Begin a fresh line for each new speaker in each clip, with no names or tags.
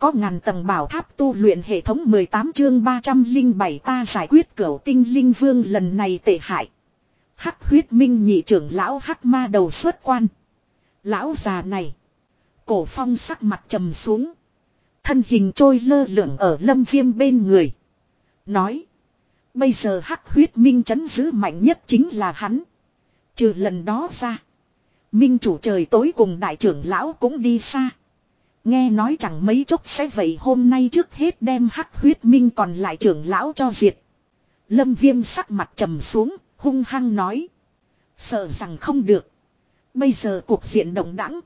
có ngàn tầng bảo tháp tu luyện hệ thống 18 chương 307 ta giải quyết cửu tinh linh vương lần này tệ hại. Hắc huyết minh nhị trưởng lão hắc ma đầu xuất quan. Lão già này. Cổ phong sắc mặt trầm xuống. Thân hình trôi lơ lửng ở lâm viêm bên người. Nói. Bây giờ hắc huyết minh chấn giữ mạnh nhất chính là hắn. Trừ lần đó ra. Minh chủ trời tối cùng đại trưởng lão cũng đi xa. Nghe nói chẳng mấy chốc sẽ vậy hôm nay trước hết đem hắc huyết minh còn lại trưởng lão cho diệt. Lâm viêm sắc mặt trầm xuống, hung hăng nói. Sợ rằng không được. Bây giờ cuộc diện động đẳng.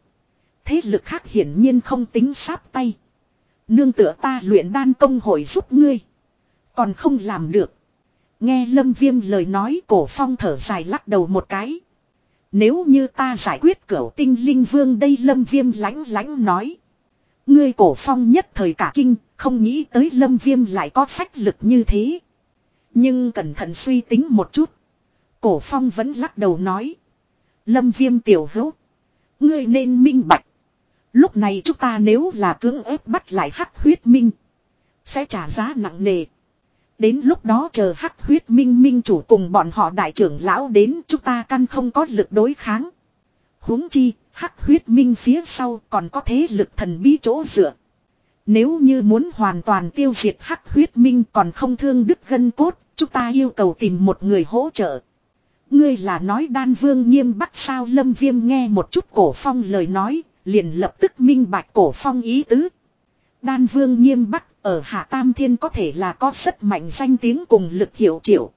Thế lực khác hiển nhiên không tính sáp tay. Nương tựa ta luyện đan công hội giúp ngươi. Còn không làm được. Nghe lâm viêm lời nói cổ phong thở dài lắc đầu một cái. Nếu như ta giải quyết cửu tinh linh vương đây lâm viêm lánh lánh nói. Ngươi cổ phong nhất thời cả kinh, không nghĩ tới lâm viêm lại có phách lực như thế. Nhưng cẩn thận suy tính một chút. Cổ phong vẫn lắc đầu nói. Lâm viêm tiểu hữu. Ngươi nên minh bạch. Lúc này chúng ta nếu là cưỡng ép bắt lại hắc huyết minh. Sẽ trả giá nặng nề. Đến lúc đó chờ hắc huyết minh minh chủ cùng bọn họ đại trưởng lão đến chúng ta căn không có lực đối kháng. huống chi, hắc huyết minh phía sau còn có thế lực thần bí chỗ dựa. Nếu như muốn hoàn toàn tiêu diệt hắc huyết minh còn không thương đức gân cốt, chúng ta yêu cầu tìm một người hỗ trợ. Ngươi là nói đan vương nghiêm bắc sao lâm viêm nghe một chút cổ phong lời nói, liền lập tức minh bạch cổ phong ý tứ. Đan vương nghiêm bắc ở Hạ Tam Thiên có thể là có rất mạnh danh tiếng cùng lực hiệu triệu.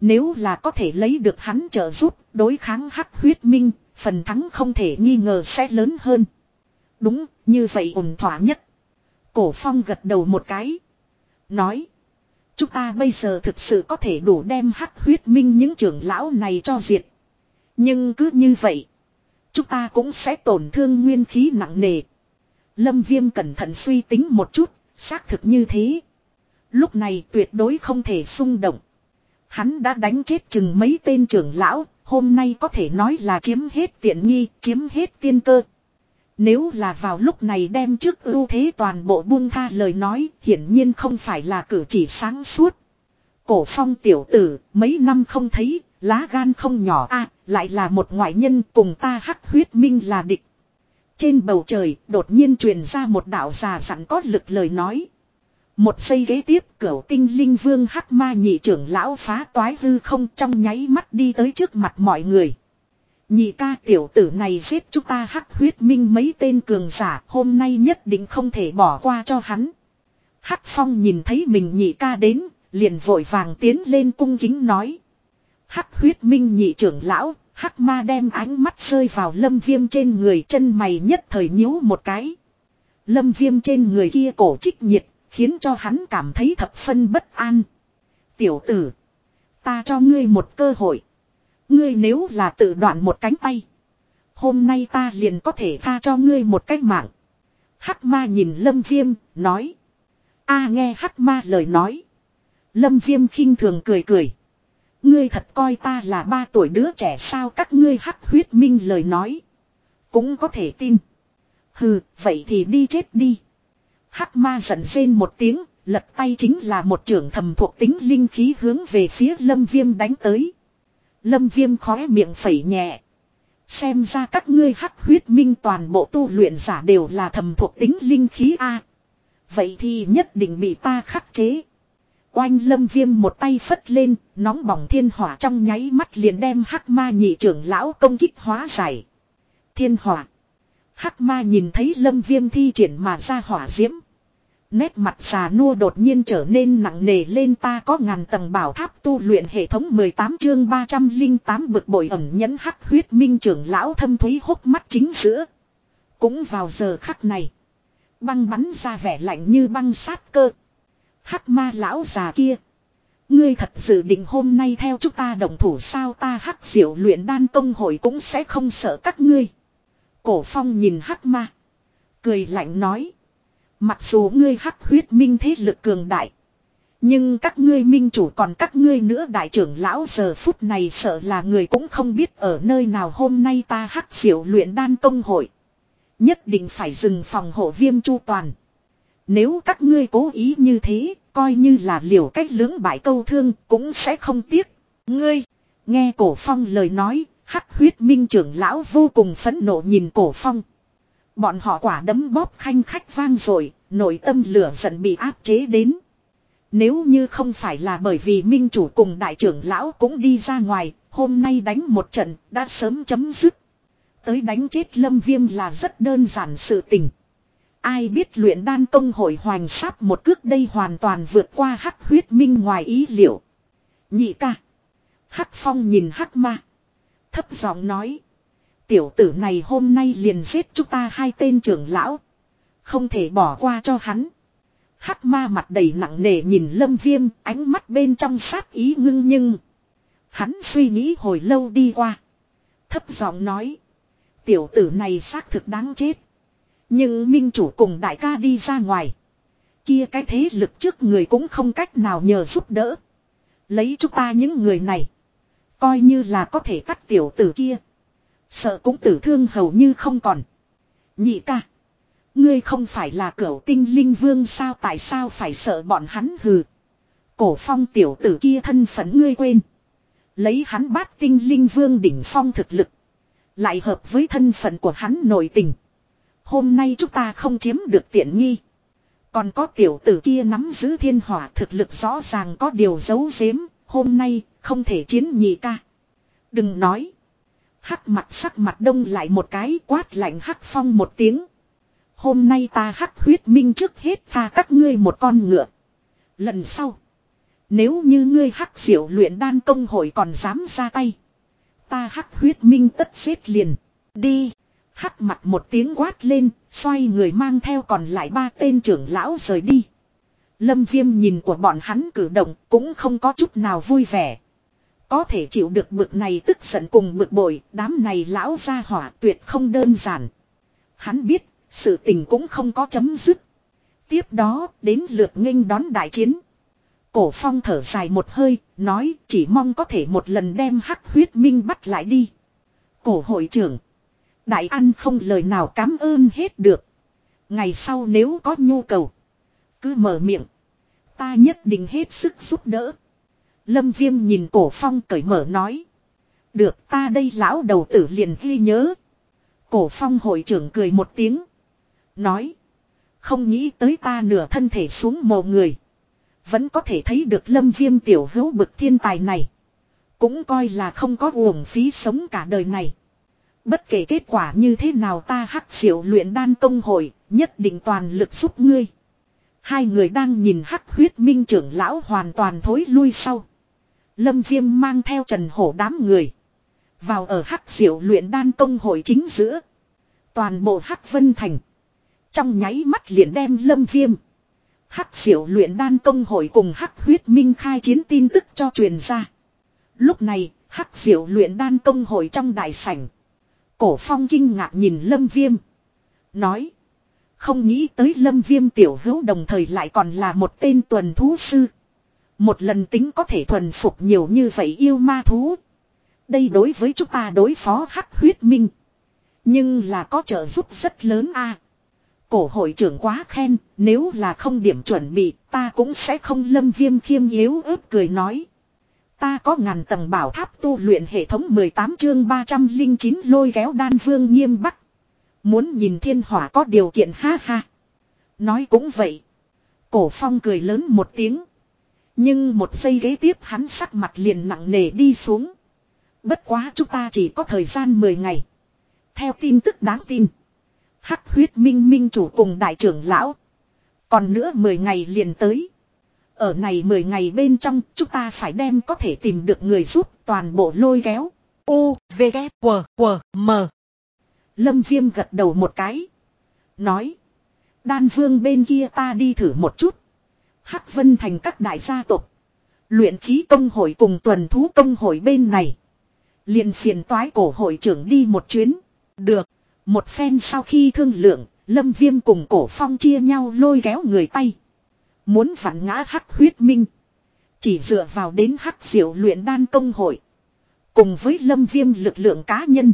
Nếu là có thể lấy được hắn trợ giúp đối kháng hắc huyết minh, phần thắng không thể nghi ngờ sẽ lớn hơn. Đúng, như vậy ổn thỏa nhất. Cổ phong gật đầu một cái. Nói. Chúng ta bây giờ thực sự có thể đủ đem hắc huyết minh những trưởng lão này cho diệt. Nhưng cứ như vậy. Chúng ta cũng sẽ tổn thương nguyên khí nặng nề. Lâm viêm cẩn thận suy tính một chút, xác thực như thế. Lúc này tuyệt đối không thể xung động. Hắn đã đánh chết chừng mấy tên trưởng lão, hôm nay có thể nói là chiếm hết tiện nghi, chiếm hết tiên cơ. Nếu là vào lúc này đem trước ưu thế toàn bộ buông tha lời nói, hiển nhiên không phải là cử chỉ sáng suốt. Cổ phong tiểu tử, mấy năm không thấy, lá gan không nhỏ a lại là một ngoại nhân cùng ta hắc huyết minh là địch. Trên bầu trời, đột nhiên truyền ra một đạo già sẵn có lực lời nói. Một giây ghế tiếp cửu tinh linh vương hắc ma nhị trưởng lão phá toái hư không trong nháy mắt đi tới trước mặt mọi người. Nhị ca tiểu tử này giết chúng ta hắc huyết minh mấy tên cường giả hôm nay nhất định không thể bỏ qua cho hắn. Hắc phong nhìn thấy mình nhị ca đến, liền vội vàng tiến lên cung kính nói. Hắc huyết minh nhị trưởng lão, hắc ma đem ánh mắt rơi vào lâm viêm trên người chân mày nhất thời nhíu một cái. Lâm viêm trên người kia cổ trích nhiệt, khiến cho hắn cảm thấy thập phân bất an. Tiểu tử, ta cho ngươi một cơ hội. Ngươi nếu là tự đoạn một cánh tay. Hôm nay ta liền có thể tha cho ngươi một cách mạng. Hắc ma nhìn lâm viêm, nói. a nghe hắc ma lời nói. Lâm viêm khinh thường cười cười. Ngươi thật coi ta là ba tuổi đứa trẻ sao các ngươi hắc huyết minh lời nói. Cũng có thể tin. Hừ, vậy thì đi chết đi. Hắc ma giận rên một tiếng, lật tay chính là một trưởng thầm thuộc tính linh khí hướng về phía lâm viêm đánh tới. Lâm viêm khóe miệng phẩy nhẹ. Xem ra các ngươi hắc huyết minh toàn bộ tu luyện giả đều là thầm thuộc tính linh khí A. Vậy thì nhất định bị ta khắc chế. Oanh lâm viêm một tay phất lên, nóng bỏng thiên hỏa trong nháy mắt liền đem hắc ma nhị trưởng lão công kích hóa giải. Thiên hỏa. Hắc ma nhìn thấy lâm viêm thi triển mà ra hỏa diễm. Nét mặt già nua đột nhiên trở nên nặng nề lên ta có ngàn tầng bảo tháp tu luyện hệ thống 18 chương 308 bực bội ẩm nhẫn hắc huyết minh trưởng lão thâm thúy hốc mắt chính giữa. Cũng vào giờ khắc này. Băng bắn ra vẻ lạnh như băng sát cơ. Hắc ma lão già kia. Ngươi thật sự định hôm nay theo chúng ta đồng thủ sao ta hắc diệu luyện đan công hội cũng sẽ không sợ các ngươi. Cổ phong nhìn hắc ma. Cười lạnh nói. Mặc dù ngươi hắc huyết minh thế lực cường đại. Nhưng các ngươi minh chủ còn các ngươi nữa đại trưởng lão giờ phút này sợ là người cũng không biết ở nơi nào hôm nay ta hắc diệu luyện đan công hội. Nhất định phải dừng phòng hộ viêm chu toàn. Nếu các ngươi cố ý như thế, coi như là liều cách lưỡng bại câu thương cũng sẽ không tiếc. Ngươi, nghe cổ phong lời nói, hắc huyết minh trưởng lão vô cùng phẫn nộ nhìn cổ phong. Bọn họ quả đấm bóp khanh khách vang rồi, nội tâm lửa giận bị áp chế đến. Nếu như không phải là bởi vì minh chủ cùng đại trưởng lão cũng đi ra ngoài, hôm nay đánh một trận đã sớm chấm dứt. Tới đánh chết lâm viêm là rất đơn giản sự tình. Ai biết luyện đan công hội hoành sáp một cước đây hoàn toàn vượt qua hắc huyết minh ngoài ý liệu. Nhị ca. Hắc phong nhìn hắc ma. Thấp giọng nói. Tiểu tử này hôm nay liền giết chúng ta hai tên trưởng lão. Không thể bỏ qua cho hắn. Hắc ma mặt đầy nặng nề nhìn lâm viêm, ánh mắt bên trong sát ý ngưng nhưng. Hắn suy nghĩ hồi lâu đi qua. Thấp giọng nói. Tiểu tử này xác thực đáng chết. Nhưng minh chủ cùng đại ca đi ra ngoài. Kia cái thế lực trước người cũng không cách nào nhờ giúp đỡ. Lấy chúng ta những người này. Coi như là có thể cắt tiểu tử kia. Sợ cũng tử thương hầu như không còn. Nhị ca. Ngươi không phải là cửu tinh linh vương sao tại sao phải sợ bọn hắn hừ. Cổ phong tiểu tử kia thân phận ngươi quên. Lấy hắn bát tinh linh vương đỉnh phong thực lực. Lại hợp với thân phận của hắn nội tình. Hôm nay chúng ta không chiếm được tiện nghi. Còn có tiểu tử kia nắm giữ thiên hỏa thực lực rõ ràng có điều giấu giếm. Hôm nay không thể chiến nhị ca. Đừng nói. Hắc mặt sắc mặt đông lại một cái quát lạnh hắc phong một tiếng. Hôm nay ta hắc huyết minh trước hết pha các ngươi một con ngựa. Lần sau. Nếu như ngươi hắc diệu luyện đan công hội còn dám ra tay. Ta hắc huyết minh tất xếp liền. Đi. Hắc mặt một tiếng quát lên, xoay người mang theo còn lại ba tên trưởng lão rời đi. Lâm viêm nhìn của bọn hắn cử động cũng không có chút nào vui vẻ. Có thể chịu được bực này tức giận cùng bực bội, đám này lão ra hỏa tuyệt không đơn giản. Hắn biết, sự tình cũng không có chấm dứt. Tiếp đó, đến lượt nghênh đón đại chiến. Cổ phong thở dài một hơi, nói chỉ mong có thể một lần đem hắc huyết minh bắt lại đi. Cổ hội trưởng. Đại ăn không lời nào cảm ơn hết được. Ngày sau nếu có nhu cầu. Cứ mở miệng. Ta nhất định hết sức giúp đỡ. Lâm viêm nhìn cổ phong cởi mở nói. Được ta đây lão đầu tử liền ghi nhớ. Cổ phong hội trưởng cười một tiếng. Nói. Không nghĩ tới ta nửa thân thể xuống mồ người. Vẫn có thể thấy được lâm viêm tiểu hữu bực thiên tài này. Cũng coi là không có uổng phí sống cả đời này. Bất kể kết quả như thế nào ta hắc diệu luyện đan công hội, nhất định toàn lực giúp ngươi. Hai người đang nhìn hắc huyết minh trưởng lão hoàn toàn thối lui sau. Lâm viêm mang theo trần hổ đám người. Vào ở hắc diệu luyện đan công hội chính giữa. Toàn bộ hắc vân thành. Trong nháy mắt liền đem lâm viêm. Hắc diệu luyện đan công hội cùng hắc huyết minh khai chiến tin tức cho truyền ra. Lúc này, hắc diệu luyện đan công hội trong đại sảnh. Cổ phong kinh ngạc nhìn lâm viêm. Nói. Không nghĩ tới lâm viêm tiểu hữu đồng thời lại còn là một tên tuần thú sư. Một lần tính có thể thuần phục nhiều như vậy yêu ma thú. Đây đối với chúng ta đối phó hắc huyết minh. Nhưng là có trợ giúp rất lớn a Cổ hội trưởng quá khen, nếu là không điểm chuẩn bị, ta cũng sẽ không lâm viêm khiêm yếu ớt cười nói. Ta có ngàn tầng bảo tháp tu luyện hệ thống 18 chương 309 lôi kéo đan vương nghiêm bắc. Muốn nhìn thiên hỏa có điều kiện ha ha. Nói cũng vậy. Cổ phong cười lớn một tiếng. Nhưng một giây ghế tiếp hắn sắc mặt liền nặng nề đi xuống. Bất quá chúng ta chỉ có thời gian 10 ngày. Theo tin tức đáng tin. Hắc huyết minh minh chủ cùng đại trưởng lão. Còn nữa 10 ngày liền tới. Ở này 10 ngày bên trong chúng ta phải đem có thể tìm được người giúp toàn bộ lôi kéo. U, V, K, W, W, M. Lâm Viêm gật đầu một cái. Nói. Đan vương bên kia ta đi thử một chút. Hắc Vân thành các đại gia tộc. Luyện khí công hội cùng tuần thú công hội bên này. liền phiền toái cổ hội trưởng đi một chuyến. Được. Một phen sau khi thương lượng, Lâm Viêm cùng cổ phong chia nhau lôi kéo người tay. Muốn phản ngã hắc huyết minh. Chỉ dựa vào đến hắc diệu luyện đan công hội. Cùng với lâm viêm lực lượng cá nhân.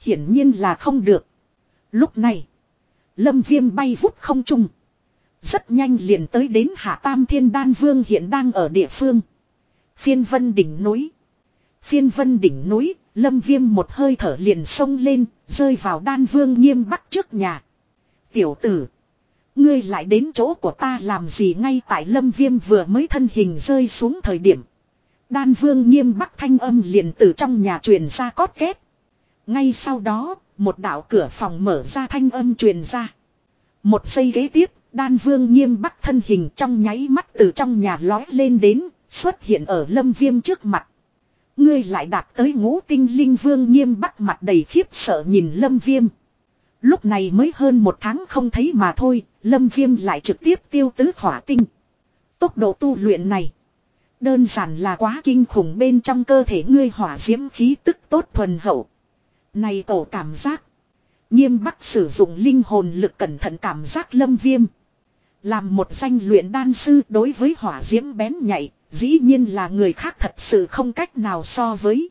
Hiển nhiên là không được. Lúc này. Lâm viêm bay vút không trung. Rất nhanh liền tới đến Hạ Tam Thiên Đan Vương hiện đang ở địa phương. Phiên vân đỉnh núi. Phiên vân đỉnh núi, lâm viêm một hơi thở liền sông lên, rơi vào đan vương nghiêm bắc trước nhà. Tiểu tử. Ngươi lại đến chỗ của ta làm gì ngay tại lâm viêm vừa mới thân hình rơi xuống thời điểm. Đan vương nghiêm bắc thanh âm liền từ trong nhà truyền ra cót kết Ngay sau đó, một đạo cửa phòng mở ra thanh âm truyền ra. Một giây ghế tiếp, đan vương nghiêm bắc thân hình trong nháy mắt từ trong nhà lói lên đến, xuất hiện ở lâm viêm trước mặt. Ngươi lại đạt tới ngũ tinh linh vương nghiêm bắc mặt đầy khiếp sợ nhìn lâm viêm. Lúc này mới hơn một tháng không thấy mà thôi, lâm viêm lại trực tiếp tiêu tứ khỏa tinh. Tốc độ tu luyện này. Đơn giản là quá kinh khủng bên trong cơ thể ngươi hỏa diễm khí tức tốt thuần hậu. Này tổ cảm giác. Nghiêm bắc sử dụng linh hồn lực cẩn thận cảm giác lâm viêm. Làm một danh luyện đan sư đối với hỏa diễm bén nhạy, dĩ nhiên là người khác thật sự không cách nào so với.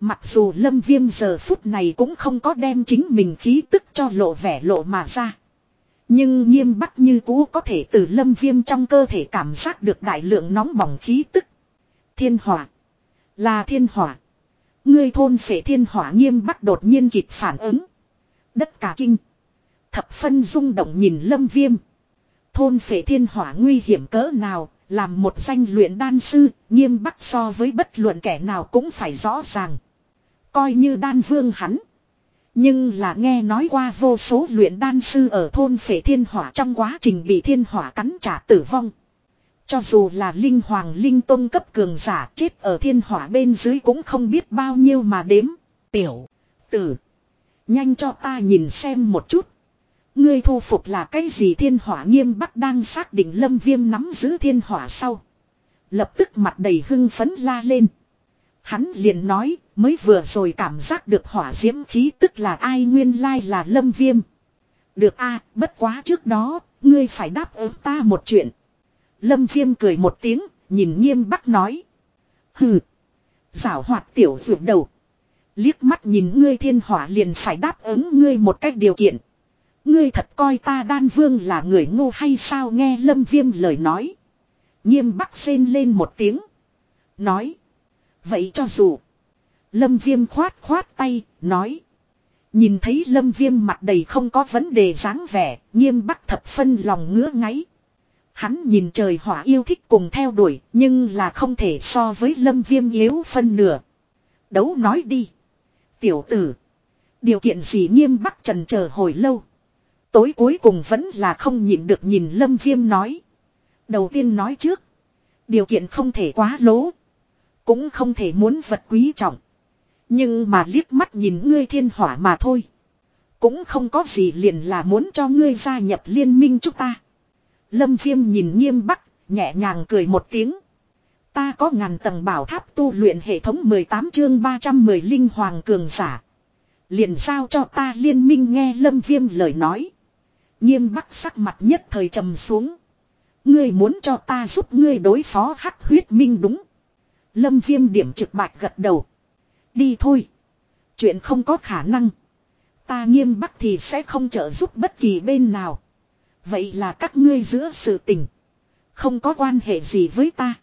Mặc dù lâm viêm giờ phút này cũng không có đem chính mình khí tức cho lộ vẻ lộ mà ra. Nhưng nghiêm bắt như cũ có thể từ lâm viêm trong cơ thể cảm giác được đại lượng nóng bỏng khí tức. Thiên hỏa. Là thiên hỏa. Ngươi thôn phệ thiên hỏa nghiêm bắt đột nhiên kịp phản ứng. Đất cả kinh. Thập phân rung động nhìn lâm viêm. Thôn phệ thiên hỏa nguy hiểm cỡ nào, làm một danh luyện đan sư, nghiêm bắc so với bất luận kẻ nào cũng phải rõ ràng. Coi như đan vương hắn. Nhưng là nghe nói qua vô số luyện đan sư ở thôn phệ thiên hỏa trong quá trình bị thiên hỏa cắn trả tử vong. Cho dù là linh hoàng linh tôn cấp cường giả chết ở thiên hỏa bên dưới cũng không biết bao nhiêu mà đếm. Tiểu, tử, nhanh cho ta nhìn xem một chút. Ngươi thu phục là cái gì thiên hỏa nghiêm bắc đang xác định lâm viêm nắm giữ thiên hỏa sau. Lập tức mặt đầy hưng phấn la lên. Hắn liền nói, mới vừa rồi cảm giác được hỏa diễm khí tức là ai nguyên lai là lâm viêm. Được a bất quá trước đó, ngươi phải đáp ứng ta một chuyện. Lâm viêm cười một tiếng, nhìn nghiêm bắc nói. Hừ, giảo hoạt tiểu vượt đầu. Liếc mắt nhìn ngươi thiên hỏa liền phải đáp ứng ngươi một cách điều kiện. Ngươi thật coi ta đan vương là người ngu hay sao nghe lâm viêm lời nói. Nghiêm bắc xên lên một tiếng. Nói. Vậy cho dù. Lâm viêm khoát khoát tay, nói. Nhìn thấy lâm viêm mặt đầy không có vấn đề dáng vẻ, nghiêm bắc thập phân lòng ngứa ngáy. Hắn nhìn trời hỏa yêu thích cùng theo đuổi, nhưng là không thể so với lâm viêm yếu phân nửa. Đấu nói đi. Tiểu tử. Điều kiện gì nghiêm bắc trần chờ hồi lâu. Tối cuối cùng vẫn là không nhịn được nhìn Lâm Viêm nói. Đầu tiên nói trước. Điều kiện không thể quá lố. Cũng không thể muốn vật quý trọng. Nhưng mà liếc mắt nhìn ngươi thiên hỏa mà thôi. Cũng không có gì liền là muốn cho ngươi gia nhập liên minh chúng ta. Lâm Viêm nhìn nghiêm bắc, nhẹ nhàng cười một tiếng. Ta có ngàn tầng bảo tháp tu luyện hệ thống 18 chương 310 linh hoàng cường giả. Liền sao cho ta liên minh nghe Lâm Viêm lời nói. Nghiêm bắc sắc mặt nhất thời trầm xuống. Ngươi muốn cho ta giúp ngươi đối phó hắc huyết minh đúng. Lâm viêm điểm trực bạch gật đầu. Đi thôi. Chuyện không có khả năng. Ta nghiêm bắc thì sẽ không trợ giúp bất kỳ bên nào. Vậy là các ngươi giữa sự tình. Không có quan hệ gì với ta.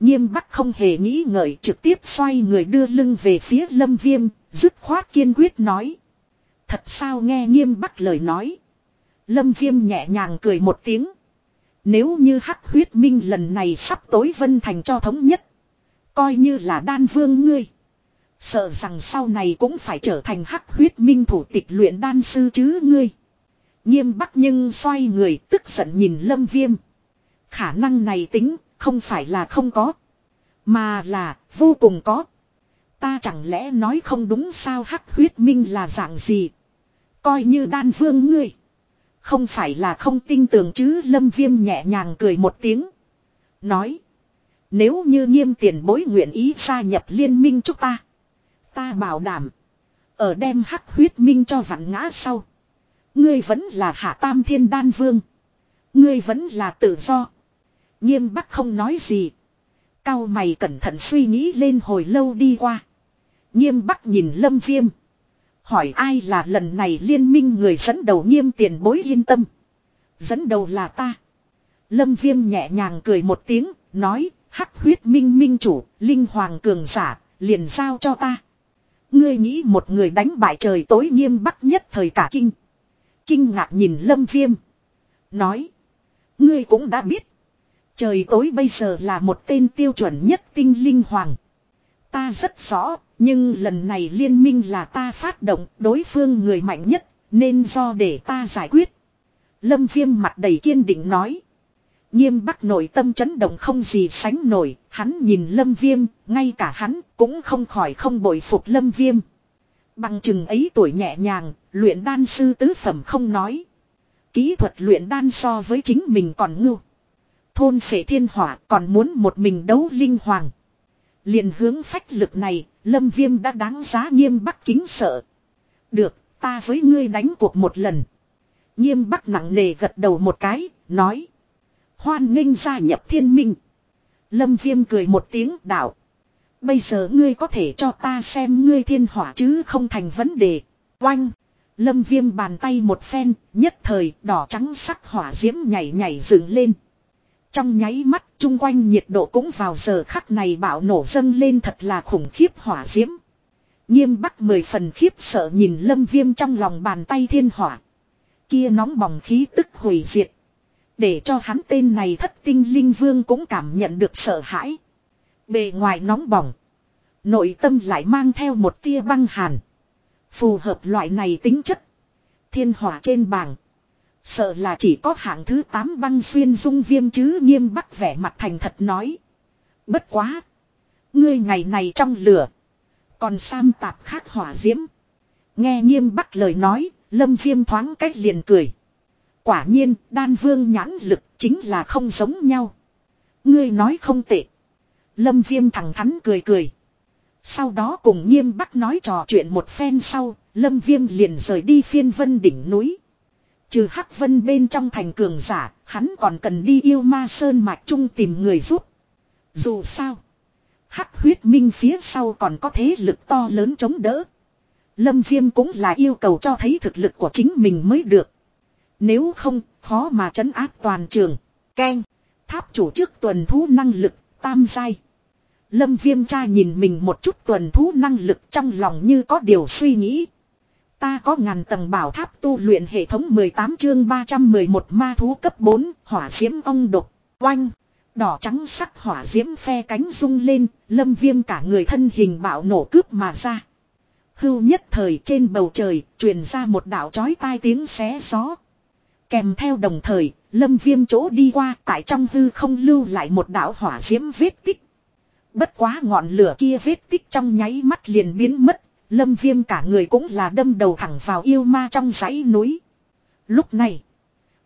Nghiêm bắc không hề nghĩ ngợi trực tiếp xoay người đưa lưng về phía lâm viêm, dứt khoát kiên quyết nói. Thật sao nghe nghiêm bắc lời nói. Lâm Viêm nhẹ nhàng cười một tiếng. Nếu như hắc huyết minh lần này sắp tối vân thành cho thống nhất. Coi như là đan vương ngươi. Sợ rằng sau này cũng phải trở thành hắc huyết minh thủ tịch luyện đan sư chứ ngươi. Nghiêm bắc nhưng xoay người tức giận nhìn lâm viêm. Khả năng này tính không phải là không có. Mà là vô cùng có. Ta chẳng lẽ nói không đúng sao hắc huyết minh là dạng gì. Coi như đan vương ngươi. Không phải là không tin tưởng chứ, lâm viêm nhẹ nhàng cười một tiếng. Nói. Nếu như nghiêm tiền bối nguyện ý gia nhập liên minh chúng ta. Ta bảo đảm. Ở đem hắc huyết minh cho vặn ngã sau. Ngươi vẫn là hạ tam thiên đan vương. Ngươi vẫn là tự do. Nghiêm bắc không nói gì. Cao mày cẩn thận suy nghĩ lên hồi lâu đi qua. Nghiêm bắc nhìn lâm viêm. Hỏi ai là lần này liên minh người dẫn đầu nghiêm tiền bối yên tâm. Dẫn đầu là ta. Lâm viêm nhẹ nhàng cười một tiếng, nói, hắc huyết minh minh chủ, linh hoàng cường giả, liền giao cho ta. Ngươi nghĩ một người đánh bại trời tối nghiêm bắc nhất thời cả kinh. Kinh ngạc nhìn lâm viêm. Nói. Ngươi cũng đã biết. Trời tối bây giờ là một tên tiêu chuẩn nhất tinh linh hoàng. Ta rất rõ, nhưng lần này liên minh là ta phát động đối phương người mạnh nhất, nên do để ta giải quyết. Lâm viêm mặt đầy kiên định nói. Nghiêm bắc nội tâm chấn động không gì sánh nổi, hắn nhìn lâm viêm, ngay cả hắn cũng không khỏi không bội phục lâm viêm. Bằng chừng ấy tuổi nhẹ nhàng, luyện đan sư tứ phẩm không nói. Kỹ thuật luyện đan so với chính mình còn ngưu. Thôn phệ thiên hỏa còn muốn một mình đấu linh hoàng liền hướng phách lực này, lâm viêm đã đáng giá nghiêm bắc kính sợ. Được, ta với ngươi đánh cuộc một lần. Nghiêm bắc nặng nề gật đầu một cái, nói. Hoan nghênh gia nhập thiên minh. Lâm viêm cười một tiếng đạo. Bây giờ ngươi có thể cho ta xem ngươi thiên hỏa chứ không thành vấn đề. Oanh. Lâm viêm bàn tay một phen, nhất thời đỏ trắng sắc hỏa diễm nhảy nhảy dựng lên. Trong nháy mắt, chung quanh nhiệt độ cũng vào giờ khắc này bạo nổ dâng lên thật là khủng khiếp hỏa diễm. Nghiêm bắc mười phần khiếp sợ nhìn lâm viêm trong lòng bàn tay thiên hỏa. Kia nóng bỏng khí tức hủy diệt. Để cho hắn tên này thất tinh linh vương cũng cảm nhận được sợ hãi. Bề ngoài nóng bỏng. Nội tâm lại mang theo một tia băng hàn. Phù hợp loại này tính chất. Thiên hỏa trên bảng. Sợ là chỉ có hạng thứ 8 băng xuyên dung viêm chứ nghiêm bắc vẻ mặt thành thật nói. Bất quá. Ngươi ngày này trong lửa. Còn sam tạp khác hỏa diễm. Nghe nghiêm bắc lời nói, lâm viêm thoáng cách liền cười. Quả nhiên, đan vương nhãn lực chính là không giống nhau. Ngươi nói không tệ. Lâm viêm thẳng thắn cười cười. Sau đó cùng nghiêm bắc nói trò chuyện một phen sau, lâm viêm liền rời đi phiên vân đỉnh núi. Trừ hắc vân bên trong thành cường giả, hắn còn cần đi yêu ma sơn mạch trung tìm người giúp. Dù sao, hắc huyết minh phía sau còn có thế lực to lớn chống đỡ. Lâm viêm cũng là yêu cầu cho thấy thực lực của chính mình mới được. Nếu không, khó mà trấn áp toàn trường. Ken, tháp chủ trước tuần thú năng lực, tam giai. Lâm viêm cha nhìn mình một chút tuần thú năng lực trong lòng như có điều suy nghĩ. Ta có ngàn tầng bảo tháp tu luyện hệ thống 18 chương 311 ma thú cấp 4, hỏa diễm ong độc, oanh. Đỏ trắng sắc hỏa diễm phe cánh rung lên, lâm viêm cả người thân hình bạo nổ cướp mà ra. Hưu nhất thời trên bầu trời, truyền ra một đảo chói tai tiếng xé gió. Kèm theo đồng thời, lâm viêm chỗ đi qua tại trong hư không lưu lại một đảo hỏa diễm vết tích. Bất quá ngọn lửa kia vết tích trong nháy mắt liền biến mất, lâm viêm cả người cũng là đâm đầu thẳng vào yêu ma trong dãy núi. Lúc này,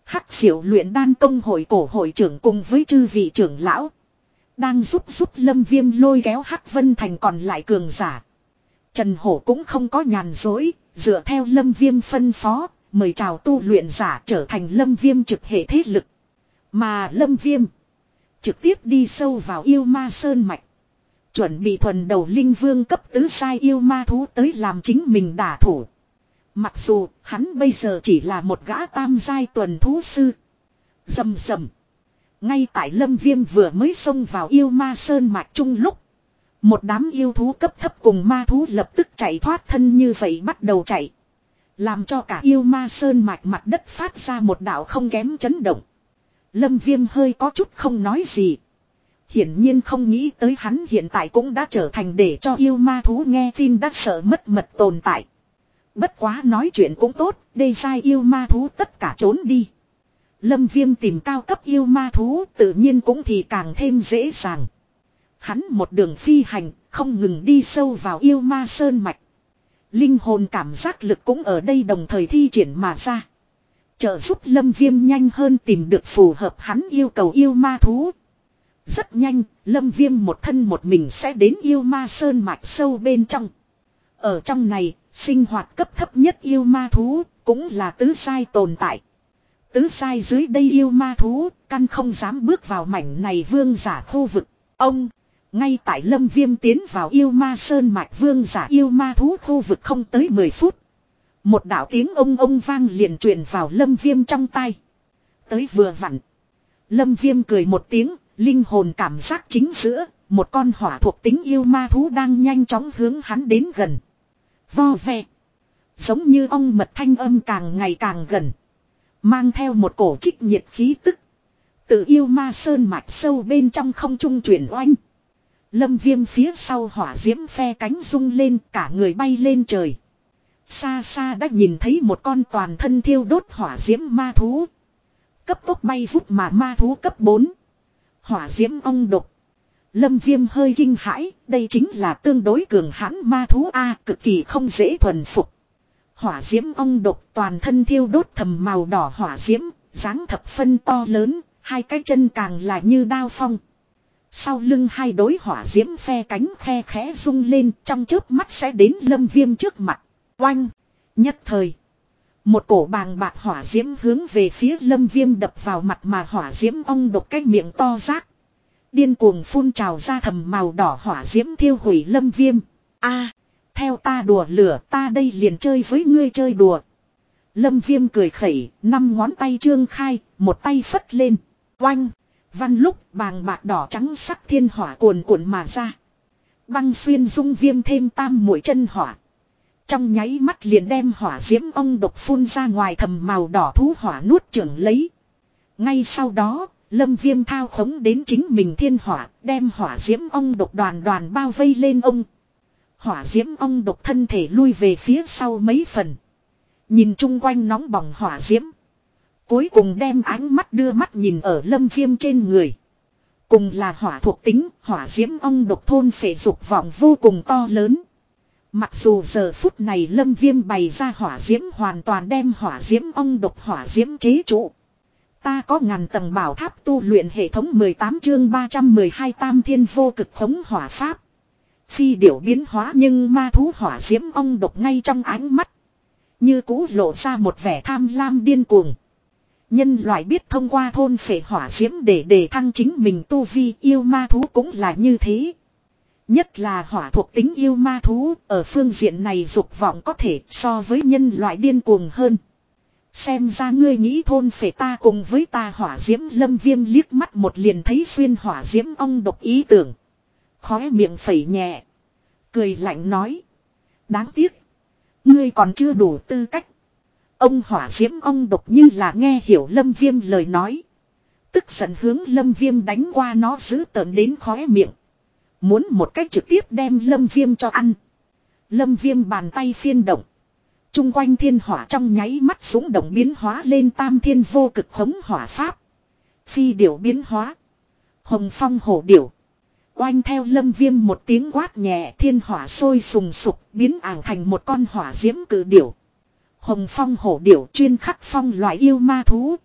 hắc diệu luyện đan công hội cổ hội trưởng cùng với chư vị trưởng lão. Đang giúp giúp lâm viêm lôi kéo hắc vân thành còn lại cường giả. Trần Hổ cũng không có nhàn dối, dựa theo lâm viêm phân phó, mời chào tu luyện giả trở thành lâm viêm trực hệ thế lực. Mà lâm viêm trực tiếp đi sâu vào yêu ma sơn mạch. Chuẩn bị thuần đầu linh vương cấp tứ sai yêu ma thú tới làm chính mình đả thủ. Mặc dù hắn bây giờ chỉ là một gã tam giai tuần thú sư. Dầm dầm. Ngay tại lâm viêm vừa mới xông vào yêu ma sơn mạch chung lúc. Một đám yêu thú cấp thấp cùng ma thú lập tức chạy thoát thân như vậy bắt đầu chạy. Làm cho cả yêu ma sơn mạch mặt đất phát ra một đạo không kém chấn động. Lâm viêm hơi có chút không nói gì. Hiển nhiên không nghĩ tới hắn hiện tại cũng đã trở thành để cho yêu ma thú nghe tin đã sợ mất mật tồn tại. Bất quá nói chuyện cũng tốt, đây sai yêu ma thú tất cả trốn đi. Lâm viêm tìm cao cấp yêu ma thú tự nhiên cũng thì càng thêm dễ dàng. Hắn một đường phi hành, không ngừng đi sâu vào yêu ma sơn mạch. Linh hồn cảm giác lực cũng ở đây đồng thời thi triển mà ra. Trợ giúp lâm viêm nhanh hơn tìm được phù hợp hắn yêu cầu yêu ma thú. Rất nhanh, lâm viêm một thân một mình sẽ đến yêu ma sơn mạch sâu bên trong. Ở trong này, sinh hoạt cấp thấp nhất yêu ma thú, cũng là tứ sai tồn tại. Tứ sai dưới đây yêu ma thú, căn không dám bước vào mảnh này vương giả khu vực. Ông, ngay tại lâm viêm tiến vào yêu ma sơn mạch vương giả yêu ma thú khu vực không tới 10 phút. Một đạo tiếng ông ông vang liền truyền vào lâm viêm trong tay. Tới vừa vặn. Lâm viêm cười một tiếng, linh hồn cảm giác chính giữa, một con hỏa thuộc tính yêu ma thú đang nhanh chóng hướng hắn đến gần. Vo ve. Giống như ong mật thanh âm càng ngày càng gần. Mang theo một cổ trích nhiệt khí tức. Tự yêu ma sơn mạch sâu bên trong không trung chuyển oanh. Lâm viêm phía sau hỏa diễm phe cánh rung lên cả người bay lên trời. Xa xa đã nhìn thấy một con toàn thân thiêu đốt hỏa diễm ma thú. Cấp tốc bay vút mà ma thú cấp 4. Hỏa diễm ong độc. Lâm viêm hơi kinh hãi, đây chính là tương đối cường hãn ma thú A cực kỳ không dễ thuần phục. Hỏa diễm ong độc toàn thân thiêu đốt thầm màu đỏ hỏa diễm, dáng thập phân to lớn, hai cái chân càng là như đao phong. Sau lưng hai đối hỏa diễm phe cánh khe khẽ rung lên trong chớp mắt sẽ đến lâm viêm trước mặt. Oanh! Nhất thời. Một cổ bàng bạc hỏa diễm hướng về phía lâm viêm đập vào mặt mà hỏa diễm ong độc cái miệng to rác. Điên cuồng phun trào ra thầm màu đỏ hỏa diễm thiêu hủy lâm viêm. a theo ta đùa lửa ta đây liền chơi với ngươi chơi đùa. Lâm viêm cười khẩy, năm ngón tay trương khai, một tay phất lên. Oanh! Văn lúc bàng bạc đỏ trắng sắc thiên hỏa cuồn cuộn mà ra. Băng xuyên dung viêm thêm tam mũi chân hỏa. Trong nháy mắt liền đem hỏa diễm ong độc phun ra ngoài thầm màu đỏ thú hỏa nuốt trưởng lấy. Ngay sau đó, lâm viêm thao khống đến chính mình thiên hỏa, đem hỏa diễm ong độc đoàn đoàn bao vây lên ông. Hỏa diễm ong độc thân thể lui về phía sau mấy phần. Nhìn chung quanh nóng bỏng hỏa diễm. Cuối cùng đem ánh mắt đưa mắt nhìn ở lâm viêm trên người. Cùng là hỏa thuộc tính, hỏa diễm ong độc thôn phệ dục vọng vô cùng to lớn. Mặc dù giờ phút này lâm viêm bày ra hỏa diễm hoàn toàn đem hỏa diễm ong độc hỏa diễm chế trụ. Ta có ngàn tầng bảo tháp tu luyện hệ thống 18 chương 312 tam thiên vô cực khống hỏa pháp. Phi điểu biến hóa nhưng ma thú hỏa diễm ong độc ngay trong ánh mắt. Như cũ lộ ra một vẻ tham lam điên cuồng. Nhân loại biết thông qua thôn phệ hỏa diễm để đề thăng chính mình tu vi, yêu ma thú cũng là như thế. Nhất là hỏa thuộc tính yêu ma thú, ở phương diện này dục vọng có thể so với nhân loại điên cuồng hơn. Xem ra ngươi nghĩ thôn phệ ta cùng với ta hỏa diễm lâm viêm liếc mắt một liền thấy xuyên hỏa diễm ong độc ý tưởng. Khóe miệng phẩy nhẹ. Cười lạnh nói. Đáng tiếc. Ngươi còn chưa đủ tư cách. Ông hỏa diễm ong độc như là nghe hiểu lâm viêm lời nói. Tức giận hướng lâm viêm đánh qua nó giữ tợn đến khóe miệng. Muốn một cách trực tiếp đem lâm viêm cho ăn. Lâm viêm bàn tay phiên động. Trung quanh thiên hỏa trong nháy mắt súng động biến hóa lên tam thiên vô cực khống hỏa pháp. Phi điểu biến hóa. Hồng phong hổ điểu. Oanh theo lâm viêm một tiếng quát nhẹ thiên hỏa sôi sùng sục biến ảo thành một con hỏa diễm cử điểu. Hồng phong hổ điểu chuyên khắc phong loại yêu ma thú.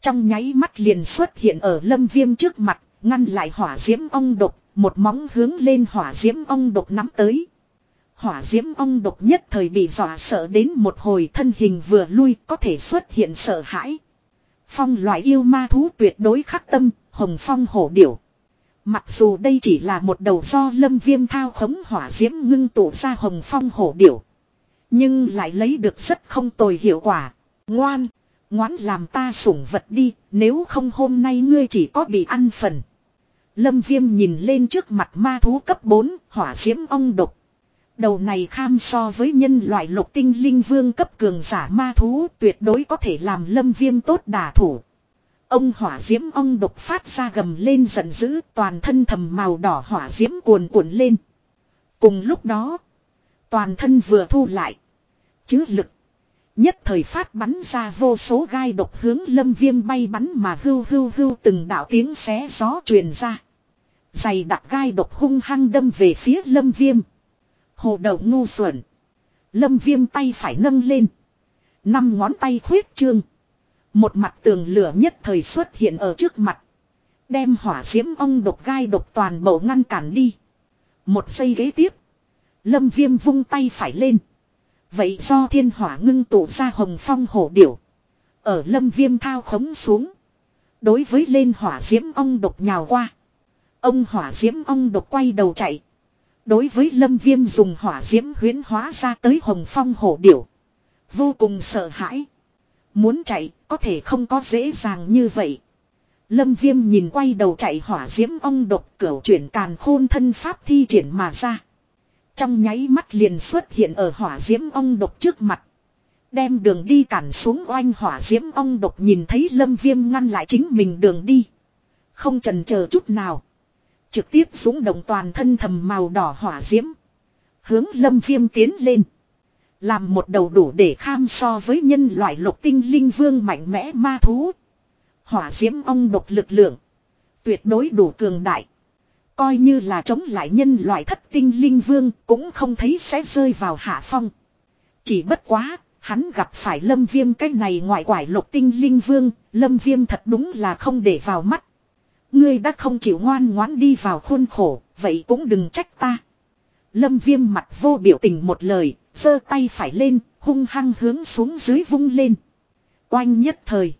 Trong nháy mắt liền xuất hiện ở lâm viêm trước mặt, ngăn lại hỏa diễm ong độc, một móng hướng lên hỏa diễm ong độc nắm tới. Hỏa diễm ong độc nhất thời bị dọa sợ đến một hồi thân hình vừa lui có thể xuất hiện sợ hãi. Phong loại yêu ma thú tuyệt đối khắc tâm, hồng phong hổ điểu. Mặc dù đây chỉ là một đầu do lâm viêm thao khống hỏa diễm ngưng tụ ra hồng phong hổ điểu. Nhưng lại lấy được rất không tồi hiệu quả. Ngoan, ngoãn làm ta sủng vật đi, nếu không hôm nay ngươi chỉ có bị ăn phần. Lâm viêm nhìn lên trước mặt ma thú cấp 4, hỏa diễm ong độc. Đầu này kham so với nhân loại lục tinh linh vương cấp cường giả ma thú tuyệt đối có thể làm lâm viêm tốt đả thủ. Ông hỏa diễm ong độc phát ra gầm lên giận dữ toàn thân thầm màu đỏ hỏa diễm cuồn cuộn lên. Cùng lúc đó, toàn thân vừa thu lại. Chứ lực. Nhất thời phát bắn ra vô số gai độc hướng lâm viêm bay bắn mà hưu hưu hưu từng đạo tiếng xé gió truyền ra. Dày đặc gai độc hung hăng đâm về phía lâm viêm. Hồ đầu ngu xuẩn. Lâm viêm tay phải nâng lên. Năm ngón tay khuyết trương. Một mặt tường lửa nhất thời xuất hiện ở trước mặt. Đem hỏa diễm ong độc gai độc toàn bộ ngăn cản đi. Một giây ghế tiếp. Lâm viêm vung tay phải lên. Vậy do thiên hỏa ngưng tụ ra hồng phong hổ điểu. Ở lâm viêm thao khống xuống. Đối với lên hỏa diễm ong độc nhào qua. Ông hỏa diễm ong độc quay đầu chạy. Đối với lâm viêm dùng hỏa diễm huyến hóa ra tới hồng phong hổ điểu. Vô cùng sợ hãi. Muốn chạy, có thể không có dễ dàng như vậy. Lâm viêm nhìn quay đầu chạy hỏa diễm ong độc cửu chuyển càn khôn thân pháp thi triển mà ra. Trong nháy mắt liền xuất hiện ở hỏa diễm ong độc trước mặt. Đem đường đi cản xuống oanh hỏa diễm ong độc nhìn thấy lâm viêm ngăn lại chính mình đường đi. Không trần chờ chút nào. Trực tiếp dũng động toàn thân thầm màu đỏ hỏa diễm. Hướng lâm viêm tiến lên. Làm một đầu đủ để kham so với nhân loại lục tinh linh vương mạnh mẽ ma thú. Hỏa diễm ong độc lực lượng. Tuyệt đối đủ cường đại. Coi như là chống lại nhân loại thất tinh linh vương cũng không thấy sẽ rơi vào hạ phong. Chỉ bất quá, hắn gặp phải lâm viêm cái này ngoại quải lục tinh linh vương, lâm viêm thật đúng là không để vào mắt. Ngươi đã không chịu ngoan ngoãn đi vào khuôn khổ, vậy cũng đừng trách ta. Lâm viêm mặt vô biểu tình một lời, giơ tay phải lên, hung hăng hướng xuống dưới vung lên. Oanh nhất thời.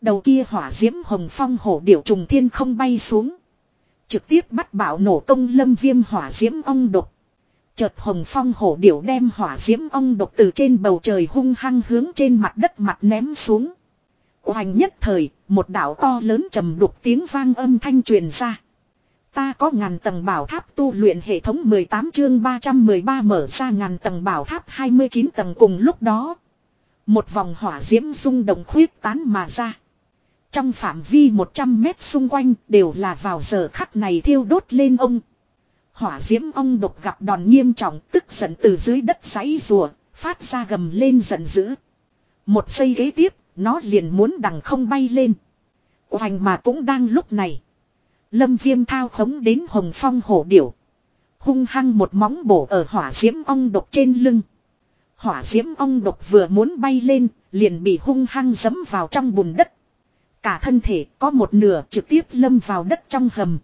Đầu kia hỏa diễm hồng phong hổ điểu trùng thiên không bay xuống. Trực tiếp bắt bảo nổ công lâm viêm hỏa diễm ong độc. Chợt hồng phong hổ điểu đem hỏa diễm ong độc từ trên bầu trời hung hăng hướng trên mặt đất mặt ném xuống. Hoành nhất thời, một đảo to lớn trầm đục tiếng vang âm thanh truyền ra. Ta có ngàn tầng bảo tháp tu luyện hệ thống 18 chương 313 mở ra ngàn tầng bảo tháp 29 tầng cùng lúc đó. Một vòng hỏa diễm rung động khuyết tán mà ra. Trong phạm vi 100 mét xung quanh đều là vào giờ khắc này thiêu đốt lên ông. Hỏa diễm ông độc gặp đòn nghiêm trọng tức giận từ dưới đất sáy rùa, phát ra gầm lên giận dữ. Một giây ghế tiếp, nó liền muốn đằng không bay lên. Hoành mà cũng đang lúc này. Lâm viêm thao khống đến hồng phong hổ điểu. Hung hăng một móng bổ ở hỏa diễm ong độc trên lưng. Hỏa diễm ong độc vừa muốn bay lên, liền bị hung hăng dấm vào trong bùn đất. Cả thân thể có một nửa trực tiếp lâm vào đất trong hầm.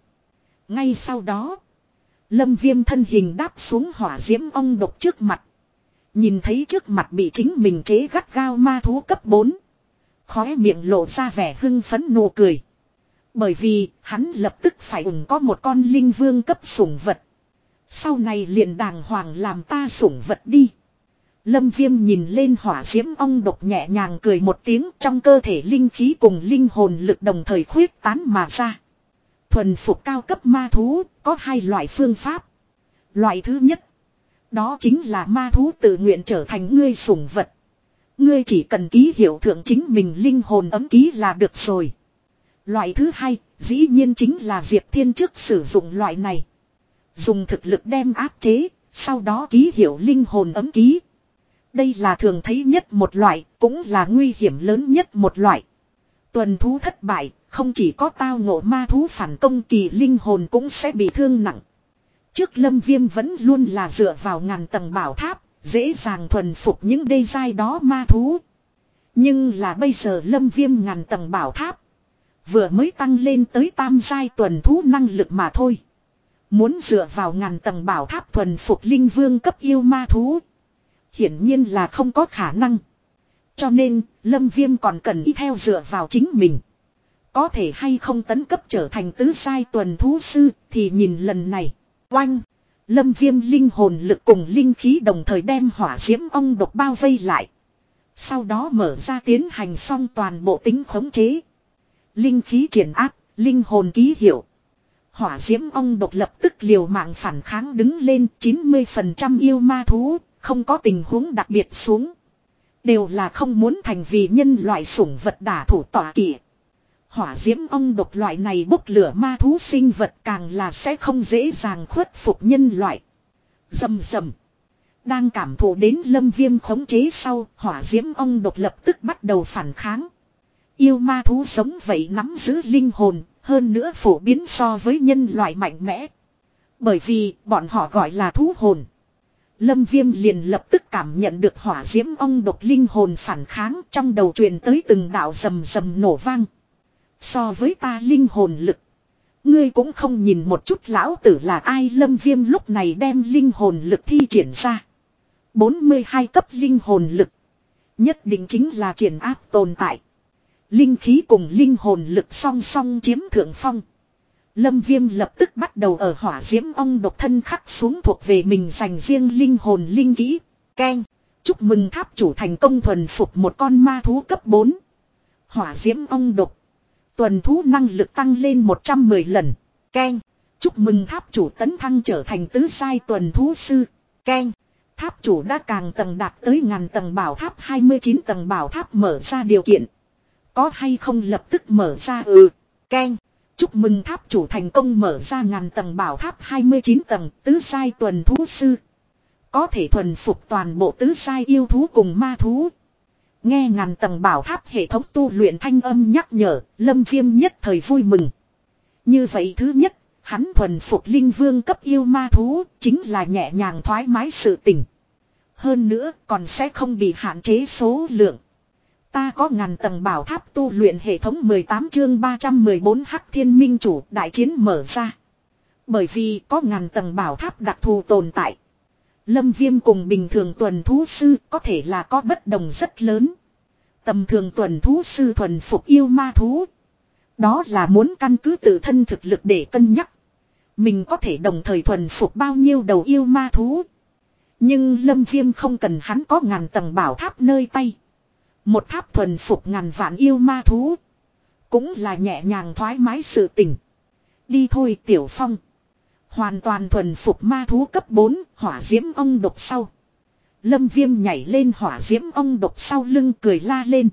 Ngay sau đó, lâm viêm thân hình đáp xuống hỏa diễm ong độc trước mặt. Nhìn thấy trước mặt bị chính mình chế gắt gao ma thú cấp 4. Khóe miệng lộ ra vẻ hưng phấn nụ cười. Bởi vì, hắn lập tức phải ủng có một con linh vương cấp sủng vật. Sau này liền đàng hoàng làm ta sủng vật đi. Lâm viêm nhìn lên hỏa diễm ong độc nhẹ nhàng cười một tiếng trong cơ thể linh khí cùng linh hồn lực đồng thời khuyết tán mà ra. Thuần phục cao cấp ma thú, có hai loại phương pháp. Loại thứ nhất. Đó chính là ma thú tự nguyện trở thành ngươi sủng vật. Ngươi chỉ cần ký hiệu thượng chính mình linh hồn ấm ký là được rồi. Loại thứ hai, dĩ nhiên chính là Diệp Thiên trước sử dụng loại này. Dùng thực lực đem áp chế, sau đó ký hiệu linh hồn ấm ký. Đây là thường thấy nhất một loại, cũng là nguy hiểm lớn nhất một loại. Tuần thú thất bại, không chỉ có tao ngộ ma thú phản công kỳ linh hồn cũng sẽ bị thương nặng. Trước lâm viêm vẫn luôn là dựa vào ngàn tầng bảo tháp, dễ dàng thuần phục những đê dai đó ma thú. Nhưng là bây giờ lâm viêm ngàn tầng bảo tháp. Vừa mới tăng lên tới tam giai tuần thú năng lực mà thôi. Muốn dựa vào ngàn tầng bảo tháp thuần phục linh vương cấp yêu ma thú. Hiển nhiên là không có khả năng. Cho nên, Lâm Viêm còn cần đi theo dựa vào chính mình. Có thể hay không tấn cấp trở thành tứ sai tuần thú sư thì nhìn lần này. Oanh! Lâm Viêm linh hồn lực cùng linh khí đồng thời đem hỏa diễm ong độc bao vây lại. Sau đó mở ra tiến hành xong toàn bộ tính khống chế. Linh khí triển áp, linh hồn ký hiệu. Hỏa diễm ong độc lập tức liều mạng phản kháng đứng lên 90% yêu ma thú, không có tình huống đặc biệt xuống. Đều là không muốn thành vì nhân loại sủng vật đả thủ tỏa kỵ. Hỏa diễm ong độc loại này bốc lửa ma thú sinh vật càng là sẽ không dễ dàng khuất phục nhân loại. Dầm dầm. Đang cảm thụ đến lâm viêm khống chế sau, hỏa diễm ong độc lập tức bắt đầu phản kháng. Yêu ma thú sống vậy nắm giữ linh hồn, hơn nữa phổ biến so với nhân loại mạnh mẽ. Bởi vì bọn họ gọi là thú hồn. Lâm Viêm liền lập tức cảm nhận được hỏa diễm ong độc linh hồn phản kháng trong đầu truyền tới từng đạo rầm rầm nổ vang. So với ta linh hồn lực. Ngươi cũng không nhìn một chút lão tử là ai Lâm Viêm lúc này đem linh hồn lực thi triển ra. 42 cấp linh hồn lực. Nhất định chính là triển áp tồn tại. Linh khí cùng linh hồn lực song song chiếm thượng phong. Lâm Viêm lập tức bắt đầu ở hỏa diễm ong độc thân khắc xuống thuộc về mình dành riêng linh hồn linh kỹ. Ken. Chúc mừng tháp chủ thành công thuần phục một con ma thú cấp 4. Hỏa diễm ong độc. Tuần thú năng lực tăng lên 110 lần. Ken. Chúc mừng tháp chủ tấn thăng trở thành tứ sai tuần thú sư. Ken. Tháp chủ đã càng tầng đạt tới ngàn tầng bảo tháp 29 tầng bảo tháp mở ra điều kiện. Có hay không lập tức mở ra ừ. Ken. Chúc mừng tháp chủ thành công mở ra ngàn tầng bảo tháp 29 tầng tứ sai tuần thú sư. Có thể thuần phục toàn bộ tứ sai yêu thú cùng ma thú. Nghe ngàn tầng bảo tháp hệ thống tu luyện thanh âm nhắc nhở, lâm viêm nhất thời vui mừng. Như vậy thứ nhất, hắn thuần phục linh vương cấp yêu ma thú, chính là nhẹ nhàng thoải mái sự tình. Hơn nữa còn sẽ không bị hạn chế số lượng. Ta có ngàn tầng bảo tháp tu luyện hệ thống 18 chương 314 hắc thiên minh chủ đại chiến mở ra. Bởi vì có ngàn tầng bảo tháp đặc thù tồn tại. Lâm viêm cùng bình thường tuần thú sư có thể là có bất đồng rất lớn. Tầm thường tuần thú sư thuần phục yêu ma thú. Đó là muốn căn cứ tự thân thực lực để cân nhắc. Mình có thể đồng thời thuần phục bao nhiêu đầu yêu ma thú. Nhưng lâm viêm không cần hắn có ngàn tầng bảo tháp nơi tay. Một tháp thuần phục ngàn vạn yêu ma thú. Cũng là nhẹ nhàng thoải mái sự tình. Đi thôi, tiểu phong. Hoàn toàn thuần phục ma thú cấp 4, hỏa diễm ong độc sau. Lâm viêm nhảy lên hỏa diễm ong độc sau lưng cười la lên.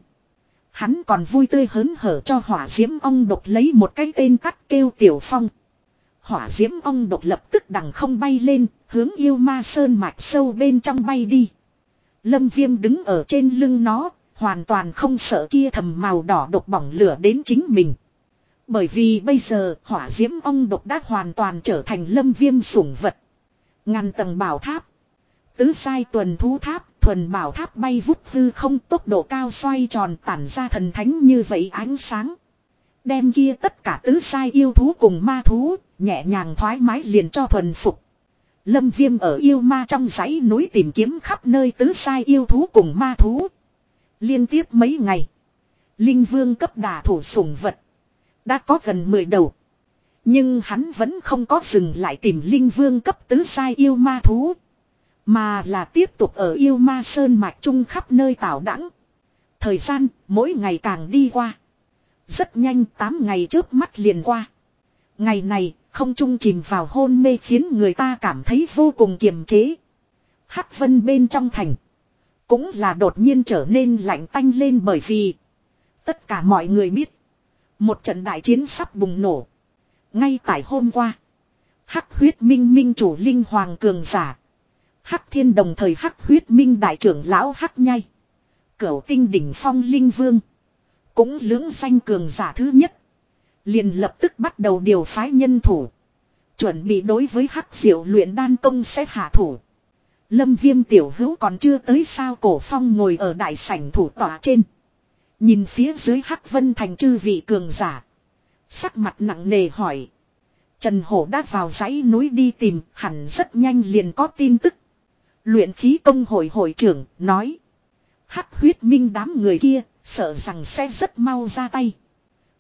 Hắn còn vui tươi hớn hở cho hỏa diễm ong độc lấy một cái tên tắt kêu tiểu phong. Hỏa diễm ong độc lập tức đằng không bay lên, hướng yêu ma sơn mạch sâu bên trong bay đi. Lâm viêm đứng ở trên lưng nó, hoàn toàn không sợ kia thầm màu đỏ độc bỏng lửa đến chính mình. Bởi vì bây giờ hỏa diễm ong độc đã hoàn toàn trở thành lâm viêm sủng vật. Ngàn tầng bảo tháp. Tứ sai tuần thú tháp, thuần bảo tháp bay vút hư không tốc độ cao xoay tròn tản ra thần thánh như vậy ánh sáng. Đem kia tất cả tứ sai yêu thú cùng ma thú, nhẹ nhàng thoải mái liền cho thuần phục. Lâm viêm ở yêu ma trong giấy núi tìm kiếm khắp nơi tứ sai yêu thú cùng ma thú. Liên tiếp mấy ngày. Linh vương cấp đà thủ sủng vật. Đã có gần 10 đầu. Nhưng hắn vẫn không có dừng lại tìm linh vương cấp tứ sai yêu ma thú. Mà là tiếp tục ở yêu ma sơn mạch trung khắp nơi tảo đẳng. Thời gian mỗi ngày càng đi qua. Rất nhanh 8 ngày trước mắt liền qua. Ngày này, không trung chìm vào hôn mê khiến người ta cảm thấy vô cùng kiềm chế. Hắc vân bên trong thành. Cũng là đột nhiên trở nên lạnh tanh lên bởi vì. Tất cả mọi người biết. Một trận đại chiến sắp bùng nổ. Ngay tại hôm qua. Hắc huyết minh minh chủ linh hoàng cường giả. Hắc thiên đồng thời hắc huyết minh đại trưởng lão hắc nhai. Cửu tinh đỉnh phong linh vương. Cũng lưỡng danh cường giả thứ nhất. Liền lập tức bắt đầu điều phái nhân thủ. Chuẩn bị đối với hắc diệu luyện đan công sẽ hạ thủ. Lâm viêm tiểu hữu còn chưa tới sao cổ phong ngồi ở đại sảnh thủ tỏa trên. Nhìn phía dưới hắc vân thành chư vị cường giả. Sắc mặt nặng nề hỏi. Trần Hổ đã vào dãy núi đi tìm, hẳn rất nhanh liền có tin tức. Luyện khí công hội hội trưởng, nói. Hắc huyết minh đám người kia, sợ rằng sẽ rất mau ra tay.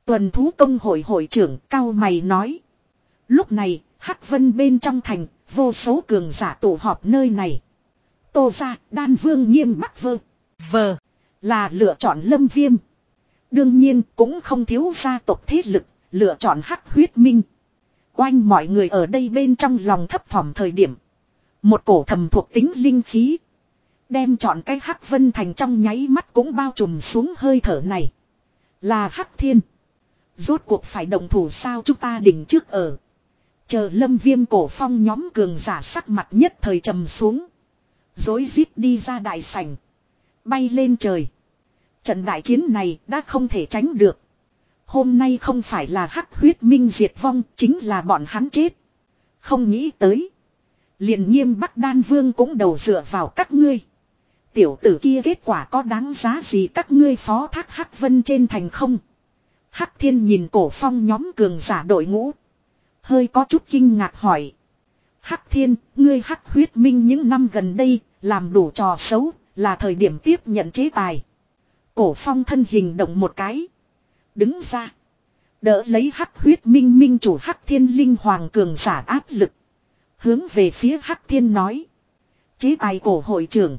Tuần thú công hội hội trưởng cao mày nói. Lúc này, Hắc Vân bên trong thành, vô số cường giả tụ họp nơi này. Tô ra, đan vương nghiêm bắc vơ. Vờ, là lựa chọn lâm viêm. Đương nhiên cũng không thiếu gia tộc thế lực, lựa chọn hắc huyết minh. Oanh mọi người ở đây bên trong lòng thấp thỏm thời điểm. Một cổ thầm thuộc tính linh khí. Đem chọn cái hắc vân thành trong nháy mắt cũng bao trùm xuống hơi thở này. Là hắc thiên. Rốt cuộc phải đồng thủ sao chúng ta đỉnh trước ở. Chờ lâm viêm cổ phong nhóm cường giả sắc mặt nhất thời trầm xuống. Dối rít đi ra đại sảnh. Bay lên trời. Trận đại chiến này đã không thể tránh được. Hôm nay không phải là hắc huyết minh diệt vong, chính là bọn hắn chết. Không nghĩ tới. liền nghiêm bắc đan vương cũng đầu dựa vào các ngươi. Tiểu tử kia kết quả có đáng giá gì các ngươi phó thác hắc vân trên thành không? Hắc thiên nhìn cổ phong nhóm cường giả đội ngũ. Hơi có chút kinh ngạc hỏi. Hắc thiên, ngươi hắc huyết minh những năm gần đây, làm đủ trò xấu, là thời điểm tiếp nhận chế tài. Cổ phong thân hình động một cái. Đứng ra. Đỡ lấy hắc huyết minh minh chủ hắc thiên linh hoàng cường giả áp lực. Hướng về phía hắc thiên nói. Chế tài cổ hội trưởng.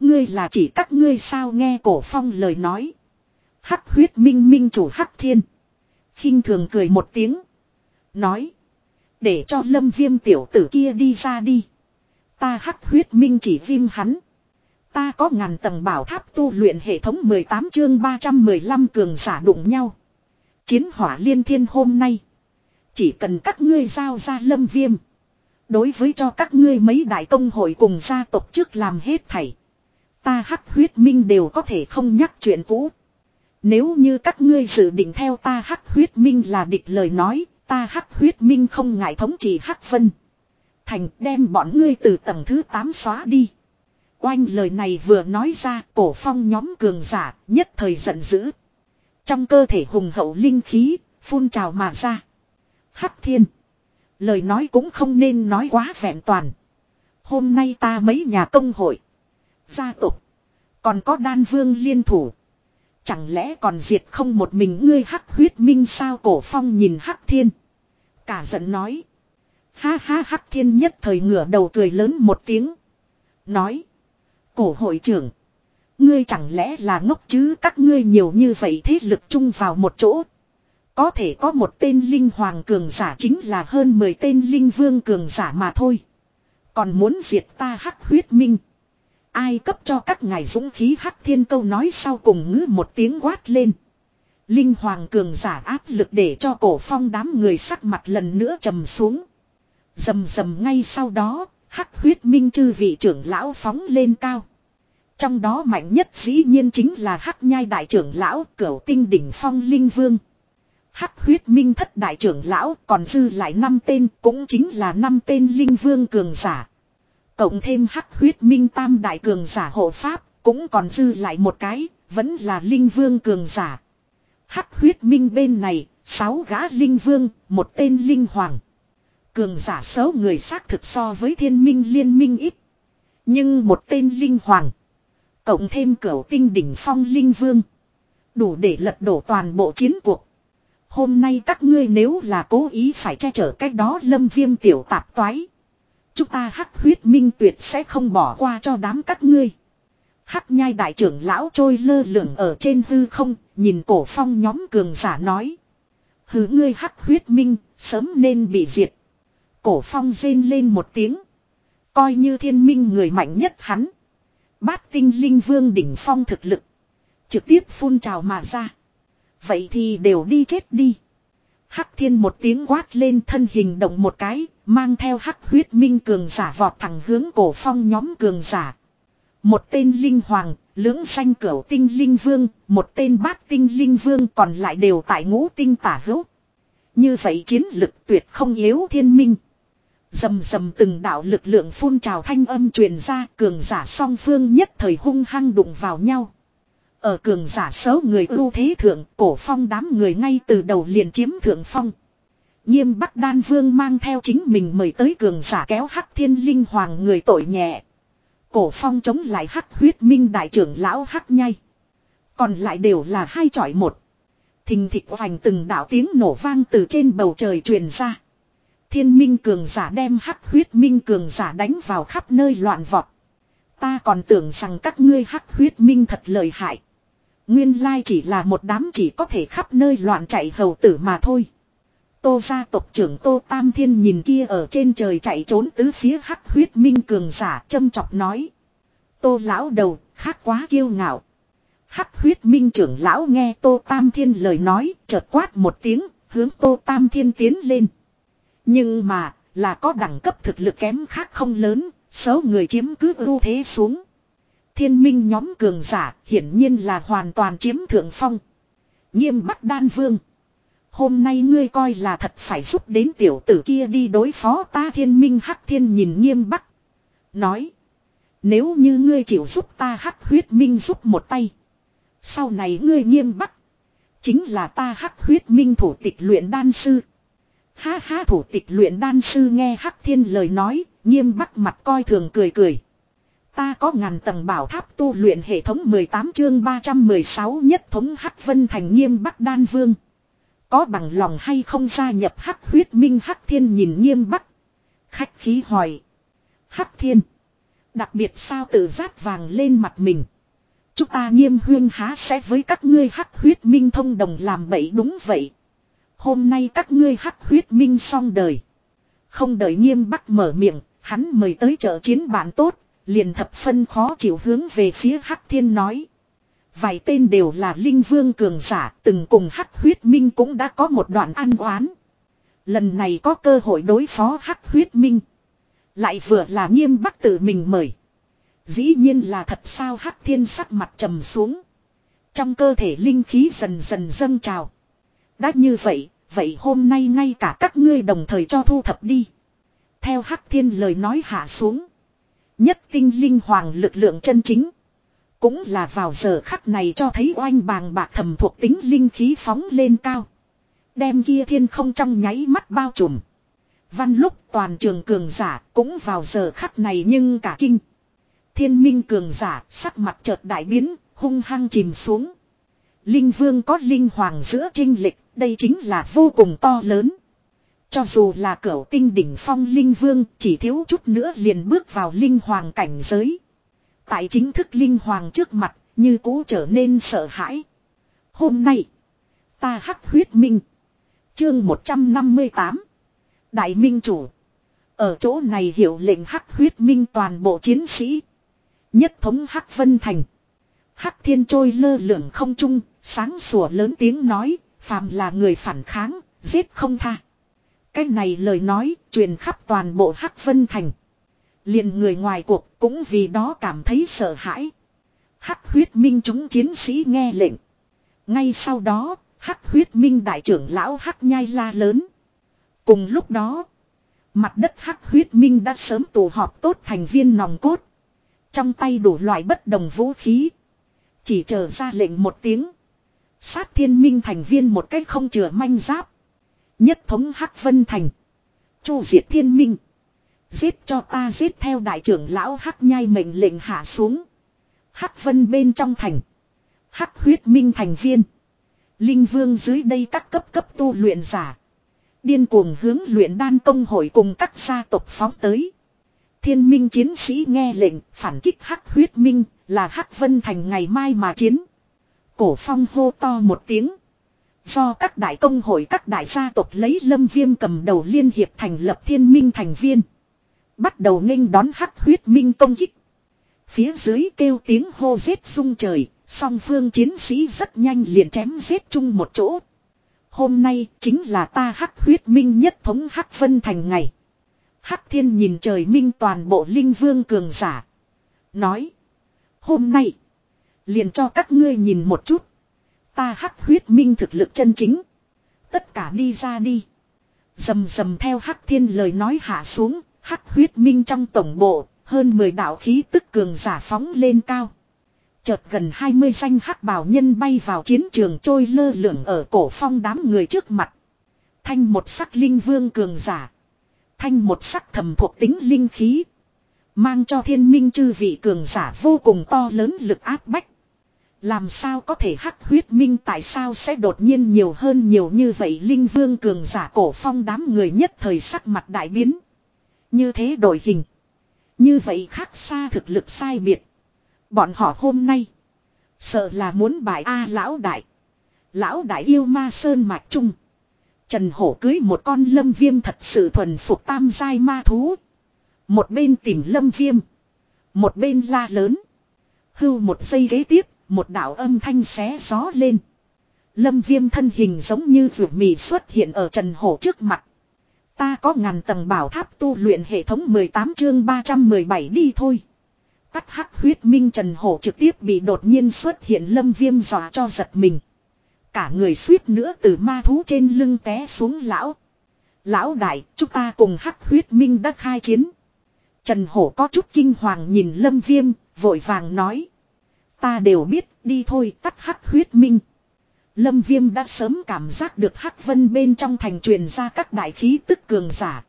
Ngươi là chỉ các ngươi sao nghe cổ phong lời nói. Hắc huyết minh minh chủ hắc thiên. khinh thường cười một tiếng. Nói. Để cho lâm viêm tiểu tử kia đi ra đi. Ta hắc huyết minh chỉ viêm hắn. Ta có ngàn tầng bảo tháp tu luyện hệ thống 18 chương 315 cường giả đụng nhau. Chiến hỏa liên thiên hôm nay. Chỉ cần các ngươi giao ra lâm viêm. Đối với cho các ngươi mấy đại công hội cùng gia tộc trước làm hết thảy. Ta hắc huyết minh đều có thể không nhắc chuyện cũ. Nếu như các ngươi dự định theo ta hắc huyết minh là địch lời nói, ta hắc huyết minh không ngại thống trị hắc phân Thành đem bọn ngươi từ tầng thứ 8 xóa đi. Oanh lời này vừa nói ra, cổ phong nhóm cường giả nhất thời giận dữ. Trong cơ thể hùng hậu linh khí, phun trào mà ra. Hắc thiên. Lời nói cũng không nên nói quá vẹn toàn. Hôm nay ta mấy nhà công hội. Gia tộc. Còn có đan vương liên thủ. Chẳng lẽ còn diệt không một mình ngươi hắc huyết minh sao cổ phong nhìn hắc thiên. Cả giận nói. Ha ha hắc thiên nhất thời ngửa đầu cười lớn một tiếng. Nói. Cổ hội trưởng. Ngươi chẳng lẽ là ngốc chứ các ngươi nhiều như vậy thế lực chung vào một chỗ. Có thể có một tên linh hoàng cường giả chính là hơn 10 tên linh vương cường giả mà thôi. Còn muốn diệt ta hắc huyết minh. Ai cấp cho các ngài dũng khí hắc thiên câu nói sau cùng ngữ một tiếng quát lên. Linh hoàng cường giả áp lực để cho cổ phong đám người sắc mặt lần nữa trầm xuống. Dầm dầm ngay sau đó, hắc huyết minh chư vị trưởng lão phóng lên cao. Trong đó mạnh nhất dĩ nhiên chính là hắc nhai đại trưởng lão cửu tinh đỉnh phong linh vương. Hắc huyết minh thất đại trưởng lão còn dư lại năm tên cũng chính là năm tên linh vương cường giả. Cộng thêm hắc huyết minh tam đại cường giả hộ pháp cũng còn dư lại một cái, vẫn là linh vương cường giả. Hắc huyết minh bên này, sáu gã linh vương, một tên linh hoàng. Cường giả xấu người xác thực so với thiên minh liên minh ít. Nhưng một tên linh hoàng. Cộng thêm cửu tinh đỉnh phong linh vương. Đủ để lật đổ toàn bộ chiến cuộc. Hôm nay các ngươi nếu là cố ý phải che chở cách đó lâm viêm tiểu tạp toái. Chúng ta hắc huyết minh tuyệt sẽ không bỏ qua cho đám các ngươi. Hắc nhai đại trưởng lão trôi lơ lửng ở trên hư không, nhìn cổ phong nhóm cường giả nói. Hứ ngươi hắc huyết minh, sớm nên bị diệt. Cổ phong rên lên một tiếng. Coi như thiên minh người mạnh nhất hắn. Bát tinh linh vương đỉnh phong thực lực. Trực tiếp phun trào mà ra. Vậy thì đều đi chết đi. Hắc thiên một tiếng quát lên thân hình động một cái, mang theo hắc huyết minh cường giả vọt thẳng hướng cổ phong nhóm cường giả. Một tên linh hoàng, lưỡng xanh cửu tinh linh vương, một tên bát tinh linh vương còn lại đều tại ngũ tinh tả hữu. Như vậy chiến lực tuyệt không yếu thiên minh. Dầm dầm từng đạo lực lượng phun trào thanh âm truyền ra, cường giả song phương nhất thời hung hăng đụng vào nhau. Ở cường giả xấu người ưu thế thượng, cổ phong đám người ngay từ đầu liền chiếm thượng phong. Nghiêm Bắc Đan Vương mang theo chính mình mời tới cường giả kéo hắc thiên linh hoàng người tội nhẹ. Cổ phong chống lại hắc huyết minh đại trưởng lão hắc nhai. Còn lại đều là hai chọi một. Thình thịch vành từng đạo tiếng nổ vang từ trên bầu trời truyền ra. Thiên minh cường giả đem hắc huyết minh cường giả đánh vào khắp nơi loạn vọt. Ta còn tưởng rằng các ngươi hắc huyết minh thật lợi hại. Nguyên lai chỉ là một đám chỉ có thể khắp nơi loạn chạy hầu tử mà thôi. Tô gia tộc trưởng Tô Tam Thiên nhìn kia ở trên trời chạy trốn tứ phía hắc huyết minh cường giả châm chọc nói. Tô lão đầu, khác quá kiêu ngạo. Hắc huyết minh trưởng lão nghe Tô Tam Thiên lời nói, chợt quát một tiếng, hướng Tô Tam Thiên tiến lên. Nhưng mà, là có đẳng cấp thực lực kém khác không lớn, số người chiếm cứ ưu thế xuống. Thiên minh nhóm cường giả hiển nhiên là hoàn toàn chiếm thượng phong. Nghiêm Bắc Đan Vương. Hôm nay ngươi coi là thật phải giúp đến tiểu tử kia đi đối phó ta thiên minh hắc thiên nhìn nghiêm Bắc. Nói. Nếu như ngươi chịu giúp ta hắc huyết minh giúp một tay. Sau này ngươi nghiêm Bắc. Chính là ta hắc huyết minh thủ tịch luyện đan sư. Ha ha, thủ tịch luyện đan sư nghe hắc thiên lời nói. Nghiêm Bắc mặt coi thường cười cười. Ta có ngàn tầng bảo tháp tu luyện hệ thống 18 chương 316 nhất thống Hắc Vân Thành nghiêm Bắc Đan Vương. Có bằng lòng hay không gia nhập Hắc huyết minh Hắc Thiên nhìn nghiêm Bắc. Khách khí hỏi. Hắc Thiên. Đặc biệt sao tự rát vàng lên mặt mình. Chúng ta nghiêm huyên há sẽ với các ngươi Hắc huyết minh thông đồng làm bậy đúng vậy. Hôm nay các ngươi hắc huyết minh xong đời. Không đợi nghiêm bắc mở miệng, hắn mời tới trợ chiến bạn tốt, liền thập phân khó chịu hướng về phía hắc thiên nói. Vài tên đều là linh vương cường giả, từng cùng hắc huyết minh cũng đã có một đoạn ăn oán. Lần này có cơ hội đối phó hắc huyết minh. Lại vừa là nghiêm bắc tự mình mời. Dĩ nhiên là thật sao hắc thiên sắc mặt trầm xuống. Trong cơ thể linh khí dần dần dâng trào. Đã như vậy, vậy hôm nay ngay cả các ngươi đồng thời cho thu thập đi. Theo hắc thiên lời nói hạ xuống. Nhất tinh linh hoàng lực lượng chân chính. Cũng là vào giờ khắc này cho thấy oanh bàng bạc thầm thuộc tính linh khí phóng lên cao. Đem kia thiên không trong nháy mắt bao trùm. Văn lúc toàn trường cường giả cũng vào giờ khắc này nhưng cả kinh. Thiên minh cường giả sắc mặt chợt đại biến, hung hăng chìm xuống. Linh vương có linh hoàng giữa trinh lịch, đây chính là vô cùng to lớn. Cho dù là cửu tinh đỉnh phong linh vương chỉ thiếu chút nữa liền bước vào linh hoàng cảnh giới. Tại chính thức linh hoàng trước mặt, như cũ trở nên sợ hãi. Hôm nay, ta hắc huyết minh. Chương 158. Đại minh chủ. Ở chỗ này hiểu lệnh hắc huyết minh toàn bộ chiến sĩ. Nhất thống hắc vân thành. Hắc thiên trôi lơ lửng không trung, sáng sủa lớn tiếng nói, phàm là người phản kháng, giết không tha. Cái này lời nói, truyền khắp toàn bộ hắc vân thành. liền người ngoài cuộc cũng vì đó cảm thấy sợ hãi. Hắc huyết minh chúng chiến sĩ nghe lệnh. Ngay sau đó, hắc huyết minh đại trưởng lão hắc nhai la lớn. Cùng lúc đó, mặt đất hắc huyết minh đã sớm tụ họp tốt thành viên nòng cốt. Trong tay đủ loại bất đồng vũ khí. Chỉ chờ ra lệnh một tiếng. Sát thiên minh thành viên một cách không chừa manh giáp. Nhất thống Hắc Vân Thành. Chu diệt thiên minh. Giết cho ta giết theo đại trưởng lão Hắc nhai mệnh lệnh hạ xuống. Hắc Vân bên trong thành. Hắc huyết minh thành viên. Linh vương dưới đây các cấp cấp tu luyện giả. Điên cuồng hướng luyện đan công hội cùng các gia tộc phóng tới. Thiên minh chiến sĩ nghe lệnh phản kích hắc huyết minh là hắc vân thành ngày mai mà chiến. Cổ phong hô to một tiếng. Do các đại công hội các đại gia tộc lấy lâm viêm cầm đầu liên hiệp thành lập thiên minh thành viên. Bắt đầu nghênh đón hắc huyết minh công kích. Phía dưới kêu tiếng hô giết sung trời, song phương chiến sĩ rất nhanh liền chém giết chung một chỗ. Hôm nay chính là ta hắc huyết minh nhất thống hắc phân thành ngày. Hắc thiên nhìn trời minh toàn bộ linh vương cường giả. Nói. Hôm nay. Liền cho các ngươi nhìn một chút. Ta hắc huyết minh thực lực chân chính. Tất cả đi ra đi. Dầm dầm theo hắc thiên lời nói hạ xuống. Hắc huyết minh trong tổng bộ. Hơn 10 đạo khí tức cường giả phóng lên cao. Chợt gần 20 danh hắc bảo nhân bay vào chiến trường trôi lơ lửng ở cổ phong đám người trước mặt. Thanh một sắc linh vương cường giả. Thanh một sắc thầm thuộc tính linh khí. Mang cho thiên minh chư vị cường giả vô cùng to lớn lực áp bách. Làm sao có thể hắc huyết minh tại sao sẽ đột nhiên nhiều hơn nhiều như vậy linh vương cường giả cổ phong đám người nhất thời sắc mặt đại biến. Như thế đổi hình. Như vậy khác xa thực lực sai biệt. Bọn họ hôm nay. Sợ là muốn bài A lão đại. Lão đại yêu ma sơn mạch trung. Trần hổ cưới một con lâm viêm thật sự thuần phục tam giai ma thú. Một bên tìm lâm viêm. Một bên la lớn. Hưu một giây ghế tiếp, một đạo âm thanh xé gió lên. Lâm viêm thân hình giống như vượt mì xuất hiện ở Trần Hổ trước mặt. Ta có ngàn tầng bảo tháp tu luyện hệ thống 18 chương 317 đi thôi. Tắt hắc huyết minh Trần Hổ trực tiếp bị đột nhiên xuất hiện lâm viêm dọa cho giật mình. Cả người suýt nữa từ ma thú trên lưng té xuống lão. Lão đại, chúng ta cùng hắc huyết minh đã khai chiến. Trần Hổ có chút kinh hoàng nhìn Lâm Viêm, vội vàng nói. Ta đều biết, đi thôi tắt hắc huyết minh. Lâm Viêm đã sớm cảm giác được hắc vân bên trong thành truyền ra các đại khí tức cường giả.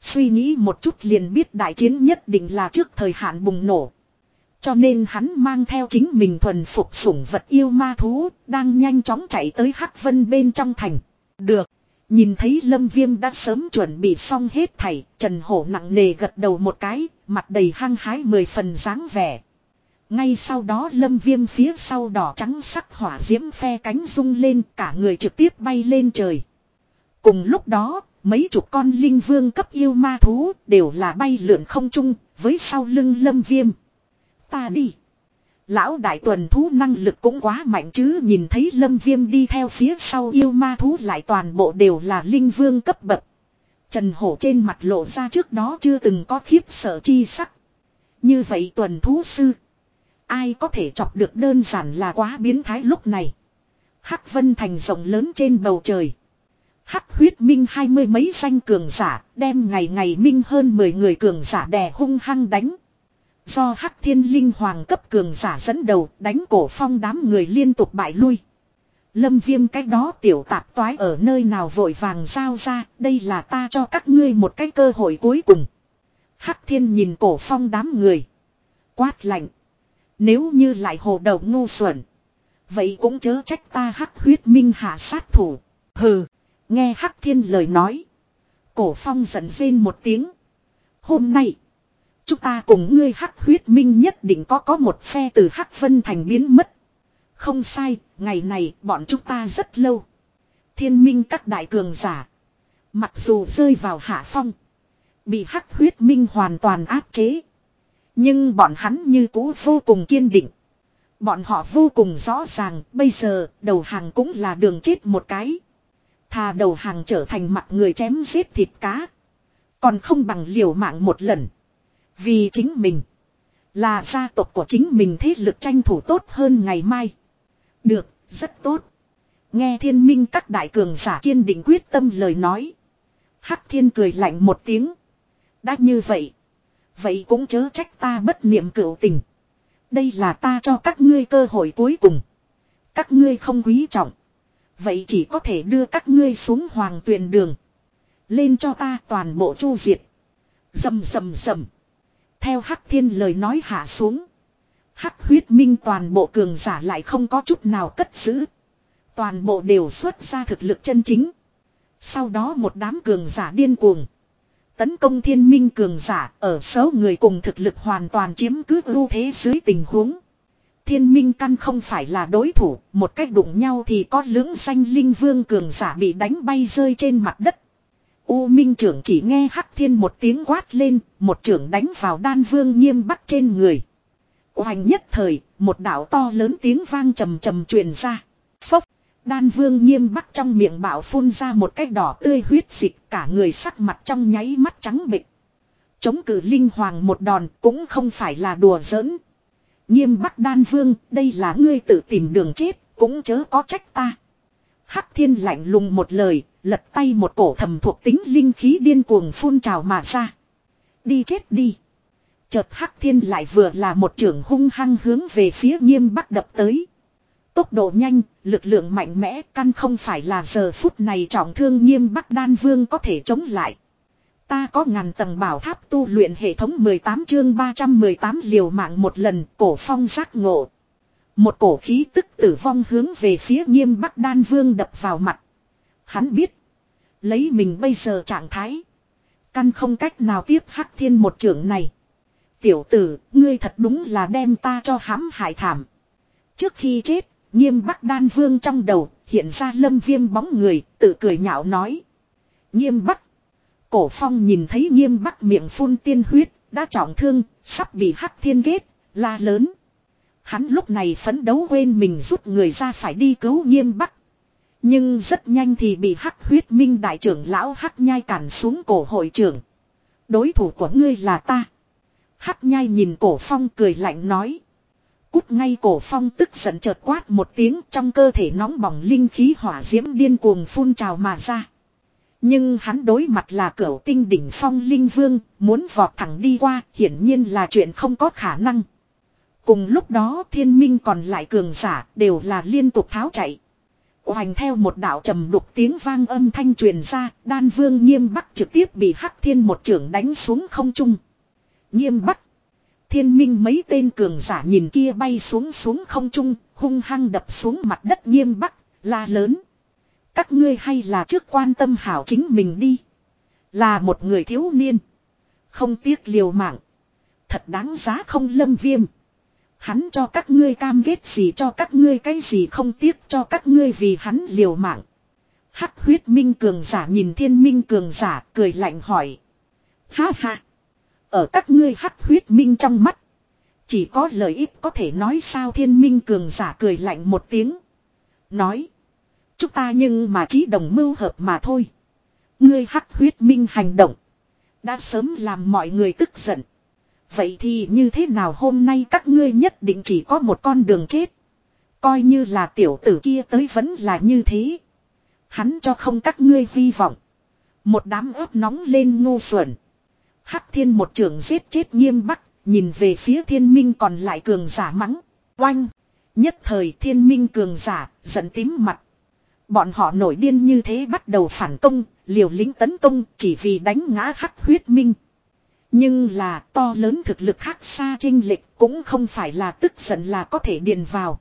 Suy nghĩ một chút liền biết đại chiến nhất định là trước thời hạn bùng nổ. Cho nên hắn mang theo chính mình thuần phục sủng vật yêu ma thú, đang nhanh chóng chạy tới hắc vân bên trong thành. Được. Nhìn thấy lâm viêm đã sớm chuẩn bị xong hết thảy, Trần Hổ nặng nề gật đầu một cái, mặt đầy hăng hái mười phần dáng vẻ. Ngay sau đó lâm viêm phía sau đỏ trắng sắc hỏa diễm phe cánh rung lên cả người trực tiếp bay lên trời. Cùng lúc đó, mấy chục con linh vương cấp yêu ma thú đều là bay lượn không chung với sau lưng lâm viêm. Ta đi. Lão đại tuần thú năng lực cũng quá mạnh chứ nhìn thấy lâm viêm đi theo phía sau yêu ma thú lại toàn bộ đều là linh vương cấp bậc. Trần hổ trên mặt lộ ra trước đó chưa từng có khiếp sợ chi sắc. Như vậy tuần thú sư. Ai có thể chọc được đơn giản là quá biến thái lúc này. Hắc vân thành rộng lớn trên bầu trời. Hắc huyết minh hai mươi mấy danh cường giả, đem ngày ngày minh hơn 10 người cường giả đè hung hăng đánh. Do Hắc thiên linh hoàng cấp cường giả dẫn đầu đánh cổ phong đám người liên tục bại lui. Lâm viêm cách đó tiểu tạp toái ở nơi nào vội vàng giao ra, đây là ta cho các ngươi một cái cơ hội cuối cùng. Hắc thiên nhìn cổ phong đám người. Quát lạnh. Nếu như lại hồ đầu ngu xuẩn. Vậy cũng chớ trách ta hắc huyết minh hạ sát thủ. Hừ. Nghe hắc thiên lời nói. Cổ phong giận rên một tiếng. Hôm nay. Chúng ta cùng ngươi hắc huyết minh nhất định có có một phe từ hắc vân thành biến mất. Không sai, ngày này bọn chúng ta rất lâu. Thiên minh các đại cường giả. Mặc dù rơi vào hạ phong. Bị hắc huyết minh hoàn toàn áp chế. Nhưng bọn hắn như cũ vô cùng kiên định. Bọn họ vô cùng rõ ràng, bây giờ, đầu hàng cũng là đường chết một cái. Thà đầu hàng trở thành mặt người chém giết thịt cá. Còn không bằng liều mạng một lần. Vì chính mình. Là gia tộc của chính mình thế lực tranh thủ tốt hơn ngày mai. Được, rất tốt. Nghe thiên minh các đại cường giả kiên định quyết tâm lời nói. Hắc thiên cười lạnh một tiếng. Đã như vậy. Vậy cũng chớ trách ta bất niệm cựu tình. Đây là ta cho các ngươi cơ hội cuối cùng. Các ngươi không quý trọng. Vậy chỉ có thể đưa các ngươi xuống hoàng tuyền đường. Lên cho ta toàn bộ chu diệt. Dầm dầm dầm. Theo Hắc Thiên lời nói hạ xuống. Hắc huyết minh toàn bộ cường giả lại không có chút nào cất giữ. Toàn bộ đều xuất ra thực lực chân chính. Sau đó một đám cường giả điên cuồng. Tấn công thiên minh cường giả ở số người cùng thực lực hoàn toàn chiếm cứ ưu thế dưới tình huống. Thiên minh căn không phải là đối thủ, một cách đụng nhau thì có lưỡng xanh linh vương cường giả bị đánh bay rơi trên mặt đất. U minh trưởng chỉ nghe hắc thiên một tiếng quát lên, một trưởng đánh vào đan vương nghiêm bắc trên người. Hoành nhất thời, một đạo to lớn tiếng vang trầm trầm truyền ra. Phốc, đan vương nghiêm bắc trong miệng bảo phun ra một cái đỏ tươi huyết dịch cả người sắc mặt trong nháy mắt trắng bệch. Chống cử linh hoàng một đòn cũng không phải là đùa giỡn. Nghiêm bắc đan vương, đây là ngươi tự tìm đường chết, cũng chớ có trách ta. Hắc thiên lạnh lùng một lời, lật tay một cổ thầm thuộc tính linh khí điên cuồng phun trào mà ra. Đi chết đi. Chợt Hắc Thiên lại vừa là một trưởng hung hăng hướng về phía nghiêm bắc đập tới. Tốc độ nhanh, lực lượng mạnh mẽ căn không phải là giờ phút này trọng thương nghiêm bắc đan vương có thể chống lại. Ta có ngàn tầng bảo tháp tu luyện hệ thống 18 chương 318 liều mạng một lần cổ phong giác ngộ. Một cổ khí tức tử vong hướng về phía nghiêm bắc đan vương đập vào mặt. Hắn biết. Lấy mình bây giờ trạng thái. Căn không cách nào tiếp hắc thiên một trưởng này. Tiểu tử, ngươi thật đúng là đem ta cho hãm hại thảm. Trước khi chết, nghiêm bắc đan vương trong đầu, hiện ra lâm viêm bóng người, tự cười nhạo nói. Nghiêm bắc. Cổ phong nhìn thấy nghiêm bắc miệng phun tiên huyết, đã trọng thương, sắp bị hắc thiên ghét, la lớn. Hắn lúc này phấn đấu quên mình giúp người ra phải đi cứu nghiêm bắc. Nhưng rất nhanh thì bị hắc huyết minh đại trưởng lão hắc nhai cản xuống cổ hội trưởng. Đối thủ của ngươi là ta. Hắc nhai nhìn cổ phong cười lạnh nói. Cút ngay cổ phong tức giận chợt quát một tiếng trong cơ thể nóng bỏng linh khí hỏa diễm điên cuồng phun trào mà ra. Nhưng hắn đối mặt là cửu tinh đỉnh phong linh vương, muốn vọt thẳng đi qua, hiển nhiên là chuyện không có khả năng. Cùng lúc đó thiên minh còn lại cường giả đều là liên tục tháo chạy. Hoành theo một đạo trầm đục tiếng vang âm thanh truyền ra, đan vương nghiêm bắc trực tiếp bị hắc thiên một trưởng đánh xuống không trung. Nghiêm bắc. Thiên minh mấy tên cường giả nhìn kia bay xuống xuống không trung, hung hăng đập xuống mặt đất nghiêm bắc, la lớn. Các ngươi hay là trước quan tâm hảo chính mình đi. Là một người thiếu niên. Không tiếc liều mạng. Thật đáng giá không lâm viêm. Hắn cho các ngươi cam kết gì cho các ngươi cái gì không tiếc cho các ngươi vì hắn liều mạng. Hắc huyết minh cường giả nhìn thiên minh cường giả cười lạnh hỏi. Ha ha. Ở các ngươi hắc huyết minh trong mắt. Chỉ có lợi ích có thể nói sao thiên minh cường giả cười lạnh một tiếng. Nói. Chúng ta nhưng mà chỉ đồng mưu hợp mà thôi. Ngươi hắc huyết minh hành động. Đã sớm làm mọi người tức giận. Vậy thì như thế nào hôm nay các ngươi nhất định chỉ có một con đường chết. Coi như là tiểu tử kia tới vẫn là như thế. Hắn cho không các ngươi hy vọng. Một đám ớt nóng lên ngu xuẩn. Hắc thiên một trường giết chết nghiêm bắc, nhìn về phía thiên minh còn lại cường giả mắng. Oanh! Nhất thời thiên minh cường giả, giận tím mặt. Bọn họ nổi điên như thế bắt đầu phản công, liều lính tấn công chỉ vì đánh ngã hắc huyết minh. Nhưng là to lớn thực lực khác xa trinh lệch cũng không phải là tức giận là có thể điền vào.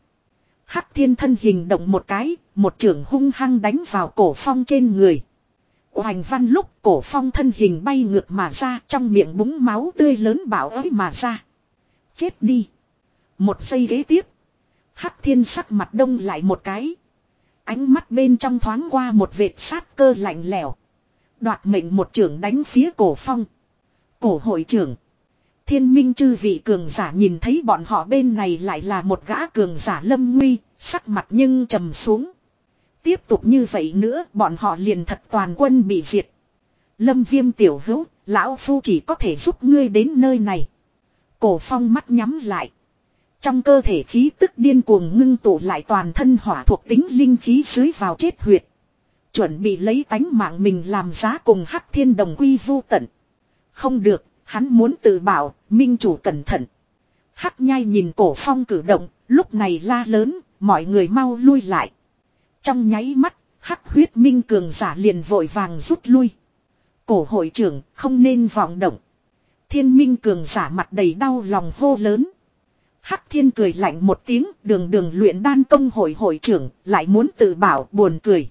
Hắc thiên thân hình động một cái, một trưởng hung hăng đánh vào cổ phong trên người. Hoành văn lúc cổ phong thân hình bay ngược mà ra trong miệng búng máu tươi lớn bảo ới mà ra. Chết đi. Một giây ghế tiếp. Hắc thiên sắc mặt đông lại một cái. Ánh mắt bên trong thoáng qua một vệt sát cơ lạnh lẽo. Đoạt mệnh một trưởng đánh phía cổ phong. Cổ hội trưởng. Thiên minh chư vị cường giả nhìn thấy bọn họ bên này lại là một gã cường giả lâm nguy, sắc mặt nhưng trầm xuống. Tiếp tục như vậy nữa bọn họ liền thật toàn quân bị diệt. Lâm viêm tiểu hữu, lão phu chỉ có thể giúp ngươi đến nơi này. Cổ phong mắt nhắm lại. Trong cơ thể khí tức điên cuồng ngưng tụ lại toàn thân hỏa thuộc tính linh khí dưới vào chết huyệt. Chuẩn bị lấy tánh mạng mình làm giá cùng hắc thiên đồng quy vô tận. Không được, hắn muốn tự bảo, minh chủ cẩn thận. Hắc nhai nhìn cổ phong cử động, lúc này la lớn, mọi người mau lui lại. Trong nháy mắt, hắc huyết minh cường giả liền vội vàng rút lui. Cổ hội trưởng không nên vọng động. Thiên minh cường giả mặt đầy đau lòng hô lớn. Hắc thiên cười lạnh một tiếng đường đường luyện đan công hội hội trưởng lại muốn tự bảo buồn cười.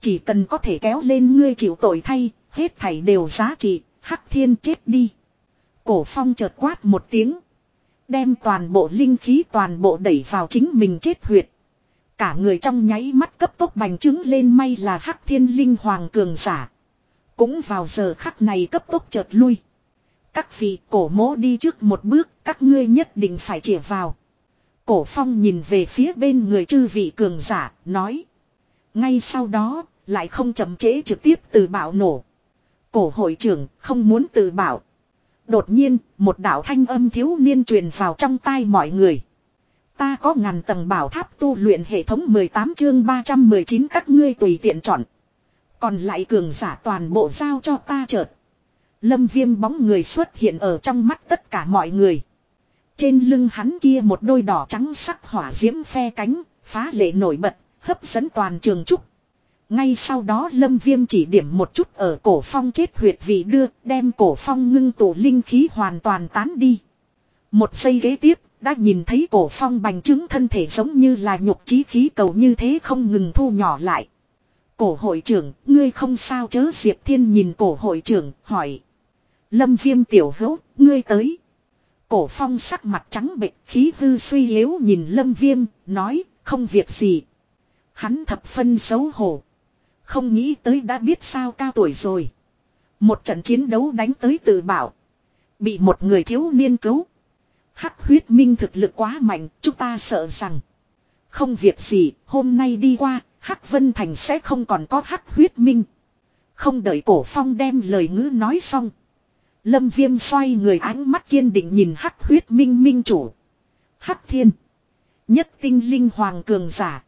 Chỉ cần có thể kéo lên ngươi chịu tội thay, hết thảy đều giá trị, hắc thiên chết đi. Cổ phong chợt quát một tiếng. Đem toàn bộ linh khí toàn bộ đẩy vào chính mình chết huyệt. Cả người trong nháy mắt cấp tốc bành trướng lên may là hắc thiên linh hoàng cường giả. Cũng vào giờ khắc này cấp tốc chợt lui. Các vị cổ mố đi trước một bước, các ngươi nhất định phải chỉa vào. Cổ phong nhìn về phía bên người chư vị cường giả, nói. Ngay sau đó, lại không chậm chế trực tiếp từ bảo nổ. Cổ hội trưởng không muốn từ bảo. Đột nhiên, một đạo thanh âm thiếu niên truyền vào trong tai mọi người. Ta có ngàn tầng bảo tháp tu luyện hệ thống 18 chương 319 các ngươi tùy tiện chọn. Còn lại cường giả toàn bộ giao cho ta chợt. Lâm viêm bóng người xuất hiện ở trong mắt tất cả mọi người. Trên lưng hắn kia một đôi đỏ trắng sắc hỏa diễm phe cánh, phá lệ nổi bật, hấp dẫn toàn trường trúc. Ngay sau đó lâm viêm chỉ điểm một chút ở cổ phong chết huyệt vị đưa, đem cổ phong ngưng tụ linh khí hoàn toàn tán đi. Một giây ghế tiếp, đã nhìn thấy cổ phong bành trướng thân thể giống như là nhục trí khí cầu như thế không ngừng thu nhỏ lại. Cổ hội trưởng, ngươi không sao chớ Diệp Thiên nhìn cổ hội trưởng, hỏi. Lâm viêm tiểu hữu, ngươi tới. Cổ phong sắc mặt trắng bệch khí hư suy yếu nhìn lâm viêm, nói, không việc gì. Hắn thập phân xấu hổ. Không nghĩ tới đã biết sao cao tuổi rồi. Một trận chiến đấu đánh tới tự bảo. Bị một người thiếu niên cứu. Hắc huyết minh thực lực quá mạnh, chúng ta sợ rằng. Không việc gì, hôm nay đi qua, Hắc Vân Thành sẽ không còn có Hắc huyết minh. Không đợi cổ phong đem lời ngữ nói xong. Lâm viêm xoay người ánh mắt kiên định nhìn Hắc huyết minh minh chủ. Hắc thiên. Nhất tinh linh hoàng cường giả.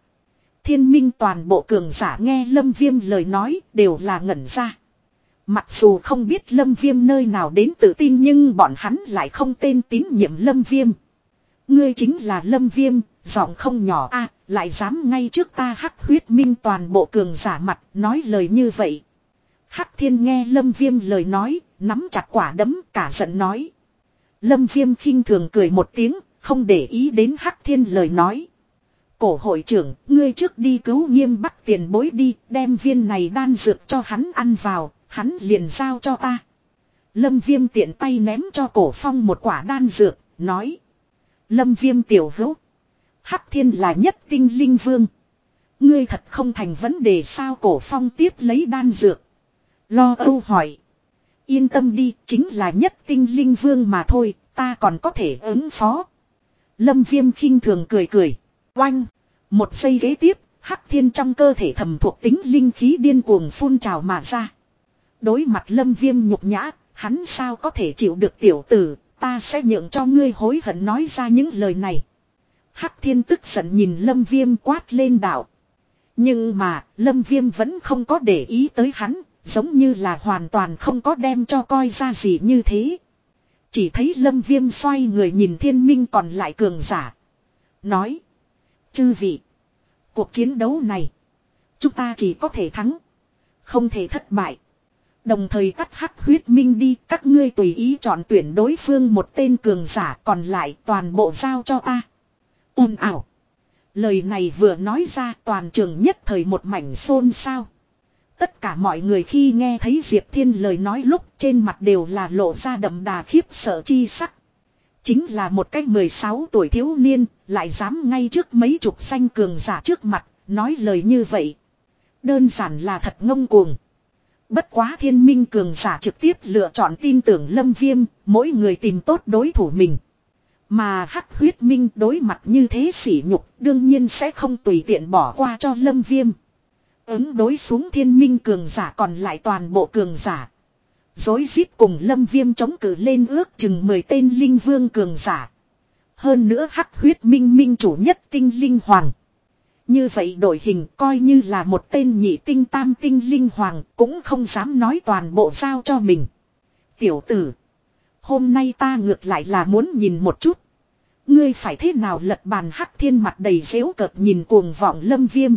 Thiên minh toàn bộ cường giả nghe lâm viêm lời nói đều là ngẩn ra. Mặc dù không biết lâm viêm nơi nào đến tự tin nhưng bọn hắn lại không tên tín nhiệm lâm viêm. Ngươi chính là lâm viêm, giọng không nhỏ a lại dám ngay trước ta hắc huyết minh toàn bộ cường giả mặt nói lời như vậy. Hắc thiên nghe lâm viêm lời nói, nắm chặt quả đấm cả giận nói. Lâm viêm khinh thường cười một tiếng, không để ý đến hắc thiên lời nói. Cổ hội trưởng, ngươi trước đi cứu nghiêm bắc tiền bối đi, đem viên này đan dược cho hắn ăn vào, hắn liền giao cho ta. Lâm viêm tiện tay ném cho cổ phong một quả đan dược, nói. Lâm viêm tiểu hữu. Hắc thiên là nhất tinh linh vương. Ngươi thật không thành vấn đề sao cổ phong tiếp lấy đan dược. Lo âu hỏi. Yên tâm đi, chính là nhất tinh linh vương mà thôi, ta còn có thể ứng phó. Lâm viêm khinh thường cười cười. Oanh! Một giây ghế tiếp, hắc thiên trong cơ thể thầm thuộc tính linh khí điên cuồng phun trào mà ra. Đối mặt lâm viêm nhục nhã, hắn sao có thể chịu được tiểu tử, ta sẽ nhượng cho ngươi hối hận nói ra những lời này. Hắc thiên tức giận nhìn lâm viêm quát lên đảo. Nhưng mà, lâm viêm vẫn không có để ý tới hắn, giống như là hoàn toàn không có đem cho coi ra gì như thế. Chỉ thấy lâm viêm xoay người nhìn thiên minh còn lại cường giả. Nói. Chư vị. Cuộc chiến đấu này. Chúng ta chỉ có thể thắng. Không thể thất bại. Đồng thời cắt hắc huyết minh đi các ngươi tùy ý chọn tuyển đối phương một tên cường giả còn lại toàn bộ giao cho ta. ồn ảo. Lời này vừa nói ra toàn trường nhất thời một mảnh xôn xao. Tất cả mọi người khi nghe thấy Diệp Thiên lời nói lúc trên mặt đều là lộ ra đậm đà khiếp sợ chi sắc. Chính là một cách 16 tuổi thiếu niên, lại dám ngay trước mấy chục xanh cường giả trước mặt, nói lời như vậy. Đơn giản là thật ngông cuồng. Bất quá thiên minh cường giả trực tiếp lựa chọn tin tưởng lâm viêm, mỗi người tìm tốt đối thủ mình. Mà hắc huyết minh đối mặt như thế sỉ nhục đương nhiên sẽ không tùy tiện bỏ qua cho lâm viêm. Ứng đối xuống thiên minh cường giả còn lại toàn bộ cường giả. Dối rít cùng lâm viêm chống cử lên ước chừng 10 tên linh vương cường giả. Hơn nữa hắc huyết minh minh chủ nhất tinh linh hoàng. Như vậy đổi hình coi như là một tên nhị tinh tam tinh linh hoàng cũng không dám nói toàn bộ giao cho mình. Tiểu tử. Hôm nay ta ngược lại là muốn nhìn một chút. Ngươi phải thế nào lật bàn hắc thiên mặt đầy dễu cợt nhìn cuồng vọng lâm viêm.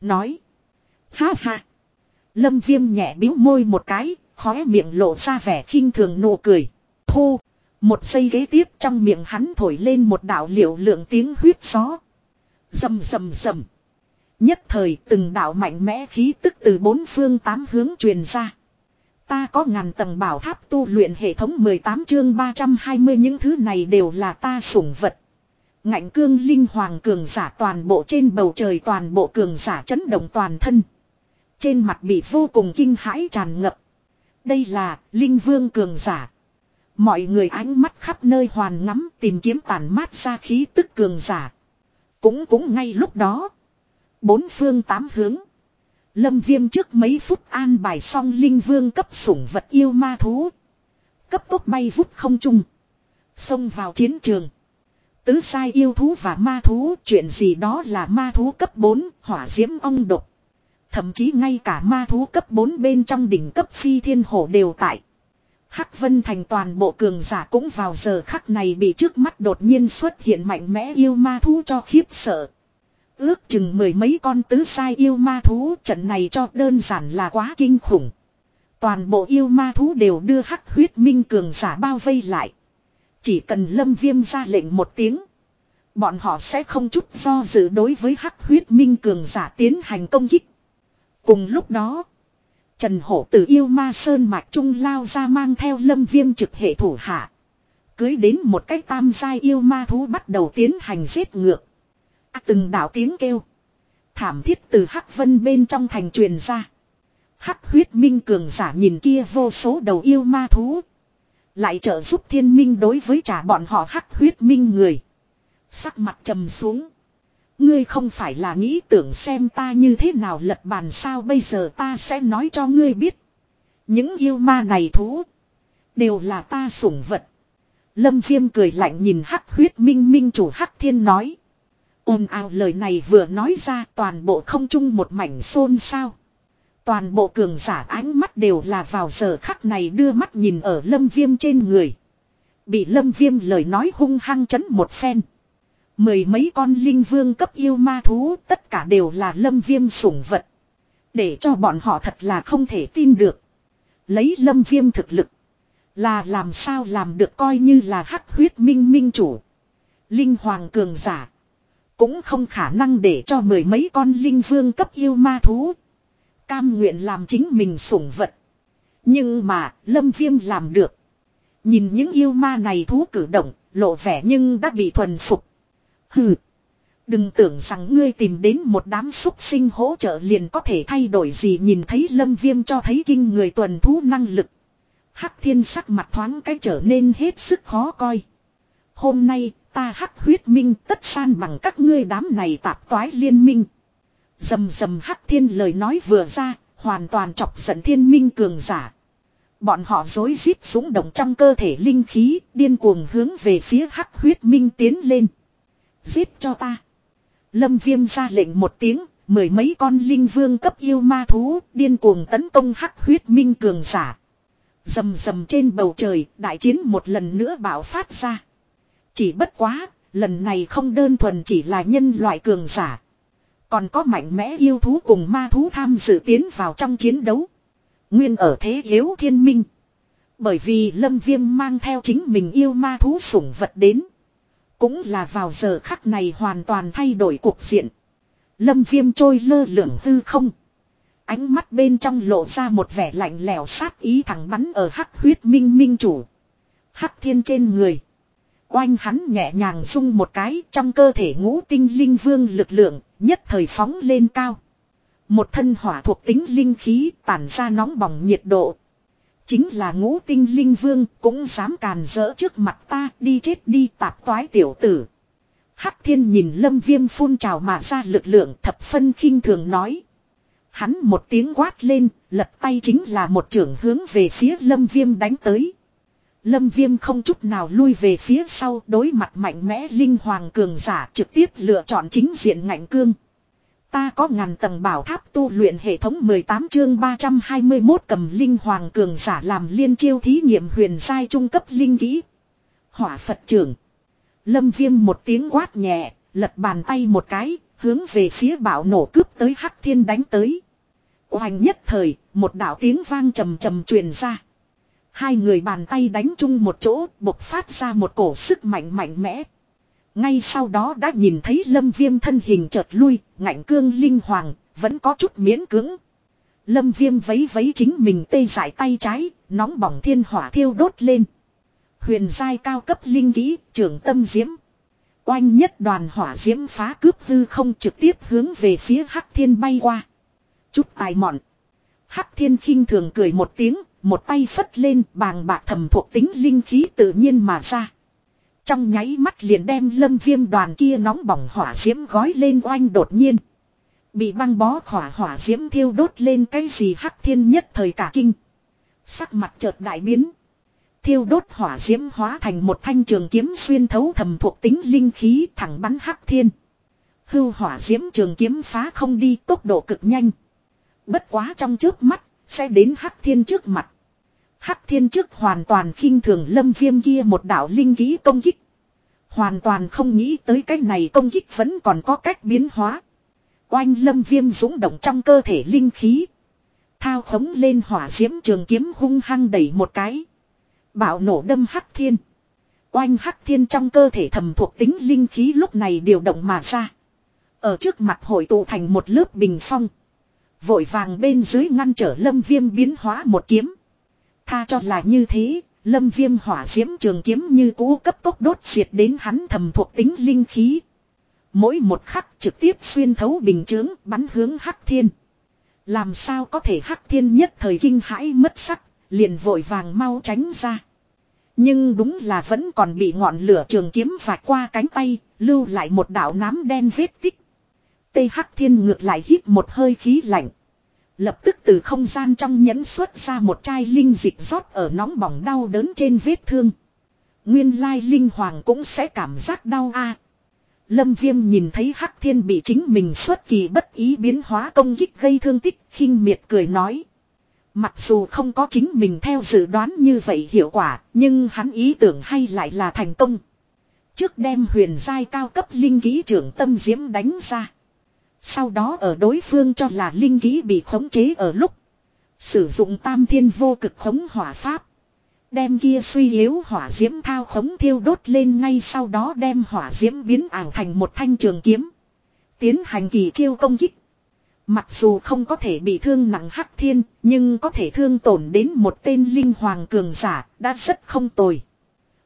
Nói. Ha ha. Lâm viêm nhẹ biếu môi một cái, khóe miệng lộ ra vẻ khinh thường nụ cười. Thu. Một giây ghế tiếp trong miệng hắn thổi lên một đạo liệu lượng tiếng huyết gió. Rầm rầm rầm. Nhất thời, từng đạo mạnh mẽ khí tức từ bốn phương tám hướng truyền ra. Ta có ngàn tầng bảo tháp tu luyện hệ thống 18 chương 320 những thứ này đều là ta sủng vật. Ngạnh cương linh hoàng cường giả toàn bộ trên bầu trời, toàn bộ cường giả chấn động toàn thân. Trên mặt bị vô cùng kinh hãi tràn ngập. Đây là linh vương cường giả. Mọi người ánh mắt khắp nơi hoàn ngắm tìm kiếm tàn mát ra khí tức cường giả. Cũng cũng ngay lúc đó. Bốn phương tám hướng. Lâm viêm trước mấy phút an bài xong linh vương cấp sủng vật yêu ma thú. Cấp tốc bay vút không chung Xông vào chiến trường. Tứ sai yêu thú và ma thú, chuyện gì đó là ma thú cấp 4 hỏa diễm ong độc. Thậm chí ngay cả ma thú cấp 4 bên trong đỉnh cấp phi thiên hổ đều tại. Hắc Vân Thành toàn bộ cường giả cũng vào giờ khắc này bị trước mắt đột nhiên xuất hiện mạnh mẽ yêu ma thú cho khiếp sợ. Ước chừng mười mấy con tứ sai yêu ma thú, trận này cho đơn giản là quá kinh khủng. Toàn bộ yêu ma thú đều đưa hắc huyết minh cường giả bao vây lại. Chỉ cần lâm viêm ra lệnh một tiếng. Bọn họ sẽ không chút do dự đối với hắc huyết minh cường giả tiến hành công kích. Cùng lúc đó. Trần Hổ từ yêu ma sơn mạch trung lao ra mang theo lâm viêm trực hệ thủ hạ. Cưới đến một cái tam giai yêu ma thú bắt đầu tiến hành giết ngược. À, từng đảo tiếng kêu. Thảm thiết từ Hắc Vân bên trong thành truyền ra. Hắc huyết minh cường giả nhìn kia vô số đầu yêu ma thú. Lại trợ giúp thiên minh đối với trả bọn họ hắc huyết minh người. Sắc mặt trầm xuống. Ngươi không phải là nghĩ tưởng xem ta như thế nào lật bàn sao bây giờ ta sẽ nói cho ngươi biết. Những yêu ma này thú. Đều là ta sủng vật. Lâm viêm cười lạnh nhìn hắc huyết minh minh chủ hắc thiên nói. ồn ào lời này vừa nói ra, toàn bộ không chung một mảnh xôn sao. Toàn bộ cường giả ánh mắt đều là vào giờ khắc này đưa mắt nhìn ở lâm viêm trên người. Bị lâm viêm lời nói hung hăng chấn một phen. Mười mấy con linh vương cấp yêu ma thú tất cả đều là lâm viêm sủng vật. Để cho bọn họ thật là không thể tin được. Lấy lâm viêm thực lực. Là làm sao làm được coi như là hắc huyết minh minh chủ. Linh hoàng cường giả. Cũng không khả năng để cho mười mấy con linh vương cấp yêu ma thú. Cam nguyện làm chính mình sủng vật. Nhưng mà lâm viêm làm được. Nhìn những yêu ma này thú cử động, lộ vẻ nhưng đã bị thuần phục. Hừ. Đừng tưởng rằng ngươi tìm đến một đám xúc sinh hỗ trợ liền có thể thay đổi gì nhìn thấy lâm viêm cho thấy kinh người tuần thú năng lực. Hắc thiên sắc mặt thoáng cái trở nên hết sức khó coi. Hôm nay ta hắc huyết minh tất san bằng các ngươi đám này tạp toái liên minh. Dầm dầm hắc thiên lời nói vừa ra, hoàn toàn chọc giận thiên minh cường giả. Bọn họ dối rít súng động trong cơ thể linh khí, điên cuồng hướng về phía hắc huyết minh tiến lên. Giết cho ta. Lâm viêm ra lệnh một tiếng, mười mấy con linh vương cấp yêu ma thú, điên cuồng tấn công hắc huyết minh cường giả. Dầm dầm trên bầu trời, đại chiến một lần nữa bạo phát ra. Chỉ bất quá, lần này không đơn thuần chỉ là nhân loại cường giả. Còn có mạnh mẽ yêu thú cùng ma thú tham dự tiến vào trong chiến đấu. Nguyên ở thế yếu thiên minh. Bởi vì lâm viêm mang theo chính mình yêu ma thú sủng vật đến. Cũng là vào giờ khắc này hoàn toàn thay đổi cuộc diện. Lâm viêm trôi lơ lửng hư không. Ánh mắt bên trong lộ ra một vẻ lạnh lẽo sát ý thẳng bắn ở hắc huyết minh minh chủ. Hắc thiên trên người. Oanh hắn nhẹ nhàng rung một cái trong cơ thể ngũ tinh linh vương lực lượng, nhất thời phóng lên cao. Một thân hỏa thuộc tính linh khí tản ra nóng bỏng nhiệt độ. Chính là ngũ tinh linh vương cũng dám càn rỡ trước mặt ta đi chết đi tạp toái tiểu tử. Hắc thiên nhìn lâm viêm phun trào mà ra lực lượng thập phân khinh thường nói. Hắn một tiếng quát lên, lật tay chính là một trưởng hướng về phía lâm viêm đánh tới. Lâm viêm không chút nào lui về phía sau đối mặt mạnh mẽ linh hoàng cường giả trực tiếp lựa chọn chính diện ngạnh cương. Ta có ngàn tầng bảo tháp tu luyện hệ thống 18 chương 321 cầm linh hoàng cường giả làm liên chiêu thí nghiệm huyền giai trung cấp linh kỹ. Hỏa Phật trưởng. Lâm viêm một tiếng quát nhẹ, lật bàn tay một cái, hướng về phía bảo nổ cướp tới hắc thiên đánh tới. Hoành nhất thời, một đạo tiếng vang trầm trầm truyền ra. Hai người bàn tay đánh chung một chỗ, bộc phát ra một cổ sức mạnh mạnh mẽ. Ngay sau đó đã nhìn thấy lâm viêm thân hình chợt lui, ngạnh cương linh hoàng, vẫn có chút miễn cứng. Lâm viêm vấy vấy chính mình tê giải tay trái, nóng bỏng thiên hỏa thiêu đốt lên. Huyền giai cao cấp linh kỹ, trưởng tâm diễm. Oanh nhất đoàn hỏa diễm phá cướp hư không trực tiếp hướng về phía hắc thiên bay qua. Chút tài mọn. Hắc thiên khinh thường cười một tiếng, một tay phất lên bàng bạc thầm thuộc tính linh khí tự nhiên mà ra. Trong nháy mắt liền đem lâm viêm đoàn kia nóng bỏng hỏa diễm gói lên oanh đột nhiên. Bị băng bó khỏa hỏa diễm thiêu đốt lên cái gì hắc thiên nhất thời cả kinh. Sắc mặt chợt đại biến. Thiêu đốt hỏa diễm hóa thành một thanh trường kiếm xuyên thấu thầm thuộc tính linh khí thẳng bắn hắc thiên. Hưu hỏa diễm trường kiếm phá không đi tốc độ cực nhanh. Bất quá trong trước mắt, sẽ đến hắc thiên trước mặt. Hắc thiên trước hoàn toàn khinh thường lâm viêm kia một đạo linh ký công kích. Hoàn toàn không nghĩ tới cái này công kích vẫn còn có cách biến hóa. Oanh lâm viêm dũng động trong cơ thể linh khí. Thao khống lên hỏa diễm trường kiếm hung hăng đẩy một cái. Bảo nổ đâm hắc thiên. Oanh hắc thiên trong cơ thể thầm thuộc tính linh khí lúc này điều động mà ra. Ở trước mặt hội tụ thành một lớp bình phong. Vội vàng bên dưới ngăn trở lâm viêm biến hóa một kiếm. Tha cho là như thế, lâm viêm hỏa diễm trường kiếm như cũ cấp tốc đốt diệt đến hắn thầm thuộc tính linh khí. Mỗi một khắc trực tiếp xuyên thấu bình chướng bắn hướng hắc thiên. Làm sao có thể hắc thiên nhất thời kinh hãi mất sắc, liền vội vàng mau tránh ra. Nhưng đúng là vẫn còn bị ngọn lửa trường kiếm vạch qua cánh tay, lưu lại một đảo nám đen vết tích. Tây Hắc Thiên ngược lại hít một hơi khí lạnh. Lập tức từ không gian trong nhẫn xuất ra một chai linh dịch rót ở nóng bỏng đau đớn trên vết thương. Nguyên lai linh hoàng cũng sẽ cảm giác đau a. Lâm Viêm nhìn thấy Hắc Thiên bị chính mình xuất kỳ bất ý biến hóa công kích gây thương tích, khinh miệt cười nói. Mặc dù không có chính mình theo dự đoán như vậy hiệu quả, nhưng hắn ý tưởng hay lại là thành công. Trước đem huyền giai cao cấp linh ký trưởng tâm diễm đánh ra. Sau đó ở đối phương cho là linh ký bị khống chế ở lúc. Sử dụng tam thiên vô cực khống hỏa pháp. Đem kia suy yếu hỏa diễm thao khống thiêu đốt lên ngay sau đó đem hỏa diễm biến ảo thành một thanh trường kiếm. Tiến hành kỳ chiêu công kích. Mặc dù không có thể bị thương nặng hắc thiên, nhưng có thể thương tổn đến một tên linh hoàng cường giả, đã rất không tồi.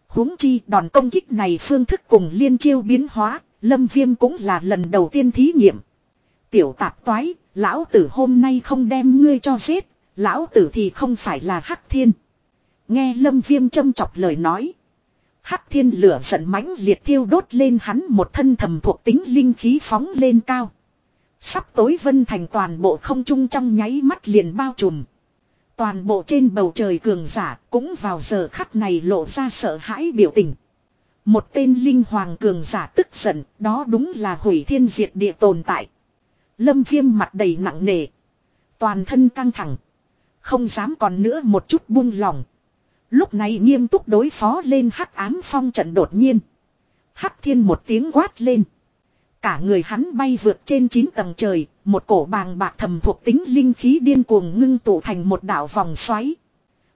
huống chi đòn công kích này phương thức cùng liên chiêu biến hóa, Lâm Viêm cũng là lần đầu tiên thí nghiệm. Tiểu tạp toái, lão tử hôm nay không đem ngươi cho giết, lão tử thì không phải là hắc thiên. Nghe Lâm Viêm châm chọc lời nói. Hắc thiên lửa giận mãnh liệt thiêu đốt lên hắn một thân thầm thuộc tính linh khí phóng lên cao. Sắp tối vân thành toàn bộ không trung trong nháy mắt liền bao trùm. Toàn bộ trên bầu trời cường giả cũng vào giờ khắc này lộ ra sợ hãi biểu tình. Một tên linh hoàng cường giả tức giận, đó đúng là hủy thiên diệt địa tồn tại. Lâm viêm mặt đầy nặng nề. Toàn thân căng thẳng. Không dám còn nữa một chút buông lòng. Lúc này nghiêm túc đối phó lên hắc ám phong trận đột nhiên. Hắc thiên một tiếng quát lên. Cả người hắn bay vượt trên 9 tầng trời, một cổ bàng bạc thầm thuộc tính linh khí điên cuồng ngưng tụ thành một đảo vòng xoáy.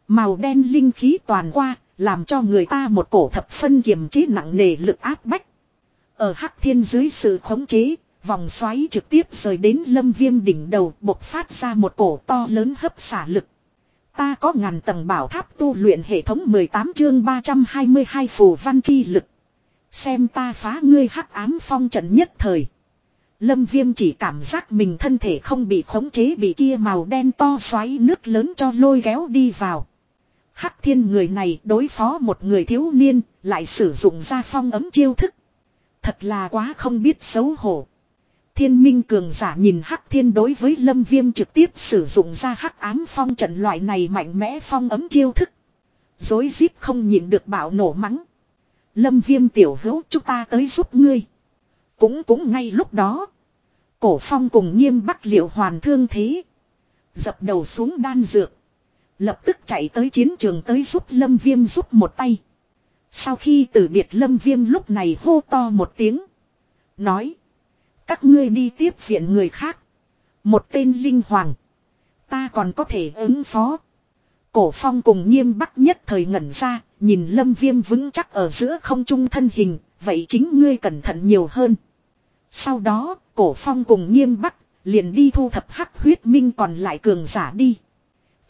Màu đen linh khí toàn qua, làm cho người ta một cổ thập phân kiềm chế nặng nề lực áp bách. Ở hắc thiên dưới sự khống chế, vòng xoáy trực tiếp rời đến lâm viêm đỉnh đầu bộc phát ra một cổ to lớn hấp xả lực. Ta có ngàn tầng bảo tháp tu luyện hệ thống 18 chương 322 phù văn chi lực. Xem ta phá ngươi hắc ám phong trận nhất thời. Lâm viêm chỉ cảm giác mình thân thể không bị khống chế bị kia màu đen to xoáy nước lớn cho lôi kéo đi vào. Hắc thiên người này đối phó một người thiếu niên, lại sử dụng ra phong ấm chiêu thức. Thật là quá không biết xấu hổ. Thiên minh cường giả nhìn hắc thiên đối với lâm viêm trực tiếp sử dụng ra hắc ám phong trận loại này mạnh mẽ phong ấm chiêu thức. Dối rít không nhìn được bạo nổ mắng. Lâm viêm tiểu hữu, chúng ta tới giúp ngươi. Cũng cũng ngay lúc đó. Cổ phong cùng nghiêm bắc liệu hoàn thương thế. Dập đầu xuống đan dược. Lập tức chạy tới chiến trường tới giúp lâm viêm giúp một tay. Sau khi từ biệt lâm viêm lúc này hô to một tiếng. Nói. Các ngươi đi tiếp viện người khác. Một tên linh hoàng. Ta còn có thể ứng phó. Cổ phong cùng nghiêm bắc nhất thời ngẩn ra, nhìn lâm viêm vững chắc ở giữa không trung thân hình, vậy chính ngươi cẩn thận nhiều hơn. Sau đó, cổ phong cùng nghiêm bắc, liền đi thu thập hắc huyết minh còn lại cường giả đi.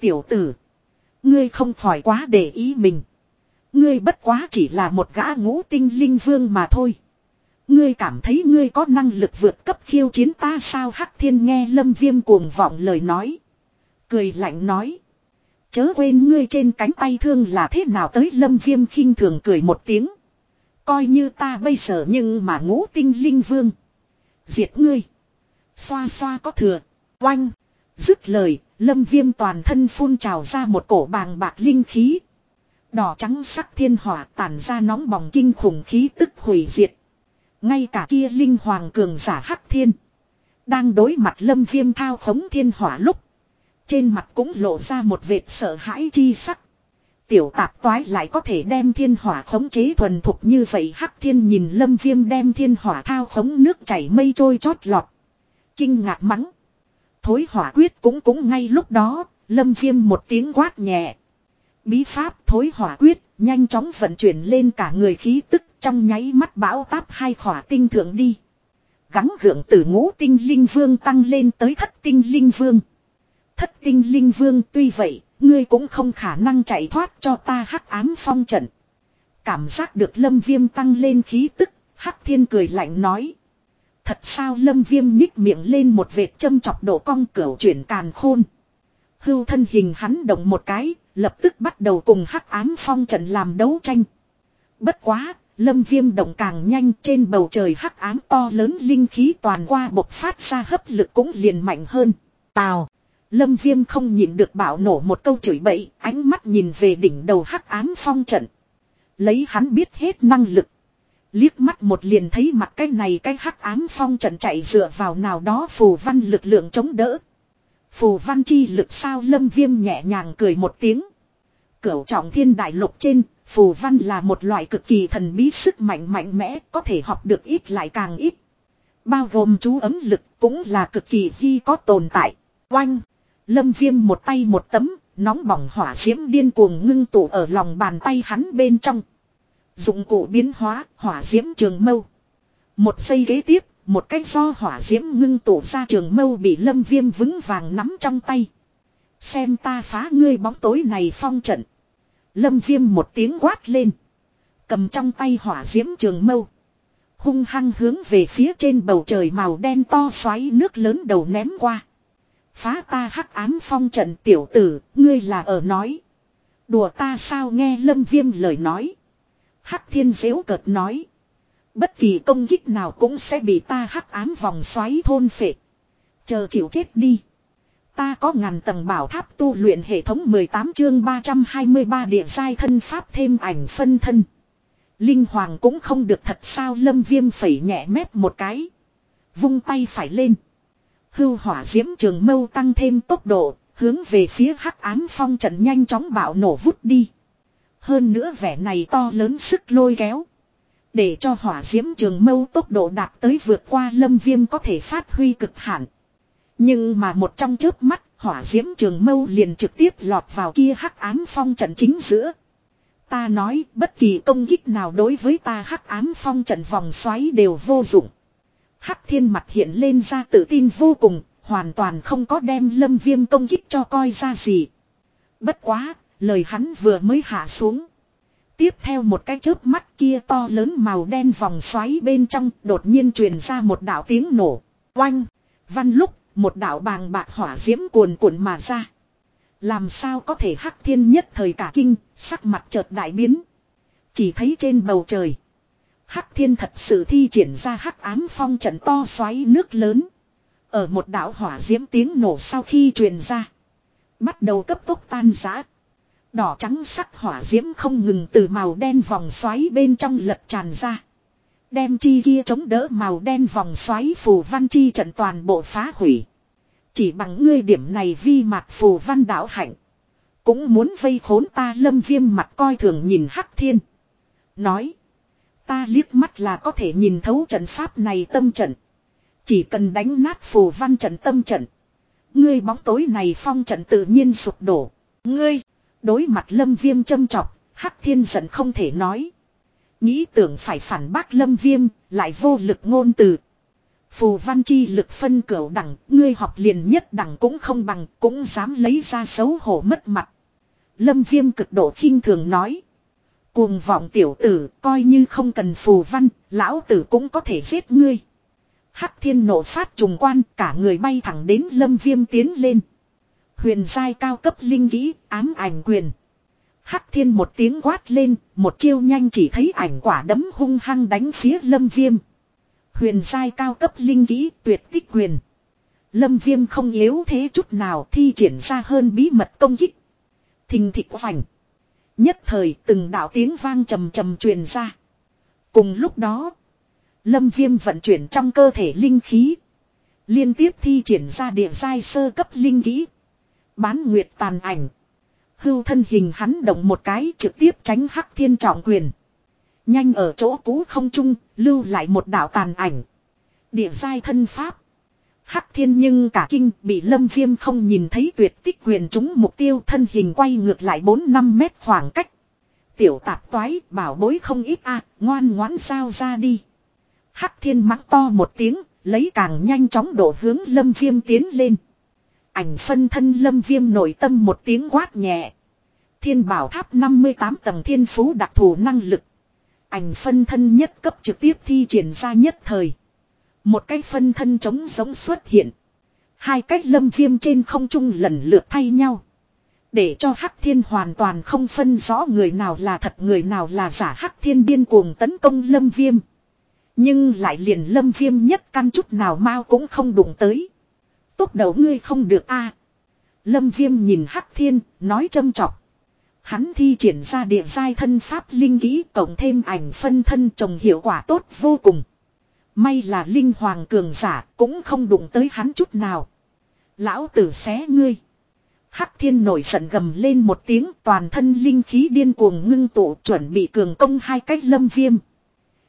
Tiểu tử, ngươi không khỏi quá để ý mình. Ngươi bất quá chỉ là một gã ngũ tinh linh vương mà thôi. Ngươi cảm thấy ngươi có năng lực vượt cấp khiêu chiến ta sao hắc thiên nghe lâm viêm cuồng vọng lời nói. Cười lạnh nói. Chớ quên ngươi trên cánh tay thương là thế nào tới lâm viêm khinh thường cười một tiếng. Coi như ta bây giờ nhưng mà ngũ tinh linh vương. Diệt ngươi. Xoa xoa có thừa. Oanh. Dứt lời, lâm viêm toàn thân phun trào ra một cổ bàng bạc linh khí. Đỏ trắng sắc thiên hỏa tản ra nóng bỏng kinh khủng khí tức hủy diệt. Ngay cả kia linh hoàng cường giả hắc thiên. Đang đối mặt lâm viêm thao khống thiên hỏa lúc. Trên mặt cũng lộ ra một vệt sợ hãi chi sắc. Tiểu tạp toái lại có thể đem thiên hỏa khống chế thuần thục như vậy hắc thiên nhìn lâm viêm đem thiên hỏa thao khống nước chảy mây trôi chót lọt. Kinh ngạc mắng. Thối hỏa quyết cũng cũng ngay lúc đó, lâm viêm một tiếng quát nhẹ. Bí pháp thối hỏa quyết, nhanh chóng vận chuyển lên cả người khí tức trong nháy mắt bão táp hai khỏa tinh thượng đi. Gắng gượng từ ngũ tinh linh vương tăng lên tới thất tinh linh vương. Thất tinh linh vương tuy vậy, ngươi cũng không khả năng chạy thoát cho ta hắc ám phong trận. Cảm giác được lâm viêm tăng lên khí tức, hắc thiên cười lạnh nói. Thật sao lâm viêm nhích miệng lên một vệt châm chọc độ cong cửu chuyển càn khôn. Hưu thân hình hắn động một cái, lập tức bắt đầu cùng hắc ám phong trận làm đấu tranh. Bất quá, lâm viêm động càng nhanh trên bầu trời hắc ám to lớn linh khí toàn qua bộc phát ra hấp lực cũng liền mạnh hơn. Tào! Lâm viêm không nhìn được bảo nổ một câu chửi bậy, ánh mắt nhìn về đỉnh đầu hắc ám phong trận. Lấy hắn biết hết năng lực. Liếc mắt một liền thấy mặt cái này cái hắc ám phong trận chạy dựa vào nào đó phù văn lực lượng chống đỡ. Phù văn chi lực sao lâm viêm nhẹ nhàng cười một tiếng. Cửu trọng thiên đại lục trên, phù văn là một loại cực kỳ thần bí sức mạnh mạnh mẽ có thể học được ít lại càng ít. Bao gồm chú ấm lực cũng là cực kỳ khi có tồn tại. Oanh! Lâm viêm một tay một tấm, nóng bỏng hỏa diễm điên cuồng ngưng tụ ở lòng bàn tay hắn bên trong. Dụng cụ biến hóa, hỏa diễm trường mâu. Một giây ghế tiếp, một cách do hỏa diễm ngưng tụ ra trường mâu bị lâm viêm vững vàng nắm trong tay. Xem ta phá ngươi bóng tối này phong trận. Lâm viêm một tiếng quát lên. Cầm trong tay hỏa diễm trường mâu. Hung hăng hướng về phía trên bầu trời màu đen to xoáy nước lớn đầu ném qua. Phá ta hắc ám phong trận tiểu tử, ngươi là ở nói. Đùa ta sao nghe lâm viêm lời nói. Hắc thiên dễu cợt nói. Bất kỳ công kích nào cũng sẽ bị ta hắc ám vòng xoáy thôn phệ. Chờ chịu chết đi. Ta có ngàn tầng bảo tháp tu luyện hệ thống 18 chương 323 địa giai thân pháp thêm ảnh phân thân. Linh hoàng cũng không được thật sao lâm viêm phẩy nhẹ mép một cái. Vung tay phải lên. Hưu hỏa diễm trường mâu tăng thêm tốc độ, hướng về phía hắc ám phong trận nhanh chóng bạo nổ vút đi. Hơn nữa vẻ này to lớn sức lôi kéo. Để cho hỏa diễm trường mâu tốc độ đạt tới vượt qua lâm viêm có thể phát huy cực hạn. Nhưng mà một trong chớp mắt, hỏa diễm trường mâu liền trực tiếp lọt vào kia hắc ám phong trận chính giữa. Ta nói bất kỳ công kích nào đối với ta hắc ám phong trận vòng xoáy đều vô dụng. Hắc thiên mặt hiện lên ra tự tin vô cùng, hoàn toàn không có đem lâm viêm công kích cho coi ra gì. Bất quá, lời hắn vừa mới hạ xuống. Tiếp theo một cái chớp mắt kia to lớn màu đen vòng xoáy bên trong đột nhiên truyền ra một đạo tiếng nổ. Oanh! Văn lúc, một đạo bàng bạc hỏa diễm cuồn cuộn mà ra. Làm sao có thể hắc thiên nhất thời cả kinh, sắc mặt chợt đại biến. Chỉ thấy trên bầu trời. Hắc thiên thật sự thi triển ra hắc ám phong trận to xoáy nước lớn. Ở một đảo hỏa diễm tiếng nổ sau khi truyền ra. Bắt đầu cấp tốc tan rã. Đỏ trắng sắc hỏa diễm không ngừng từ màu đen vòng xoáy bên trong lật tràn ra. Đem chi kia chống đỡ màu đen vòng xoáy phù văn chi trận toàn bộ phá hủy. Chỉ bằng ngươi điểm này vi mạc phù văn đảo hạnh. Cũng muốn vây khốn ta lâm viêm mặt coi thường nhìn hắc thiên. Nói. Ta liếc mắt là có thể nhìn thấu trận pháp này tâm trận. Chỉ cần đánh nát phù văn trận tâm trận. Ngươi bóng tối này phong trận tự nhiên sụp đổ. Ngươi, đối mặt lâm viêm châm trọc, hắc thiên giận không thể nói. Nghĩ tưởng phải phản bác lâm viêm, lại vô lực ngôn từ. Phù văn chi lực phân cửu đẳng, ngươi học liền nhất đẳng cũng không bằng, cũng dám lấy ra xấu hổ mất mặt. Lâm viêm cực độ khinh thường nói. Cuồng vọng tiểu tử, coi như không cần phù văn, lão tử cũng có thể giết ngươi. Hắc thiên nổ phát trùng quan, cả người bay thẳng đến lâm viêm tiến lên. Huyền giai cao cấp linh kỹ, ám ảnh quyền. Hắc thiên một tiếng quát lên, một chiêu nhanh chỉ thấy ảnh quả đấm hung hăng đánh phía lâm viêm. Huyền sai cao cấp linh kỹ tuyệt tích quyền. Lâm viêm không yếu thế chút nào thi triển ra hơn bí mật công kích. Thình thịch vành. Nhất thời từng đạo tiếng vang trầm trầm truyền ra. Cùng lúc đó. Lâm viêm vận chuyển trong cơ thể linh khí. Liên tiếp thi triển ra địa sai sơ cấp linh kỹ. Bán nguyệt tàn ảnh. Hưu thân hình hắn động một cái trực tiếp tránh hắc thiên trọng quyền. Nhanh ở chỗ cũ không trung, lưu lại một đạo tàn ảnh. Địa giai thân pháp. Hắc thiên nhưng cả kinh bị lâm viêm không nhìn thấy tuyệt tích quyền chúng mục tiêu thân hình quay ngược lại 4-5 mét khoảng cách. Tiểu tạp toái bảo bối không ít à, ngoan ngoãn sao ra đi. Hắc thiên mắng to một tiếng, lấy càng nhanh chóng đổ hướng lâm viêm tiến lên. Ảnh phân thân lâm viêm nổi tâm một tiếng quát nhẹ. Thiên bảo tháp 58 tầng thiên phú đặc thù năng lực. Ảnh phân thân nhất cấp trực tiếp thi triển ra nhất thời. Một cái phân thân trống giống xuất hiện. Hai cách lâm viêm trên không trung lần lượt thay nhau. Để cho Hắc Thiên hoàn toàn không phân rõ người nào là thật, người nào là giả, Hắc Thiên điên cuồng tấn công lâm viêm. Nhưng lại liền lâm viêm nhất căn chút nào mau cũng không đụng tới. Tốt đầu ngươi không được a Lâm viêm nhìn Hắc Thiên, nói châm trọng. Hắn thi triển ra địa giai thân pháp linh kỹ cộng thêm ảnh phân thân trồng hiệu quả tốt vô cùng. May là linh hoàng cường giả cũng không đụng tới hắn chút nào. Lão tử xé ngươi. Hắc thiên nổi giận gầm lên một tiếng toàn thân linh khí điên cuồng ngưng tụ chuẩn bị cường công hai cách lâm viêm.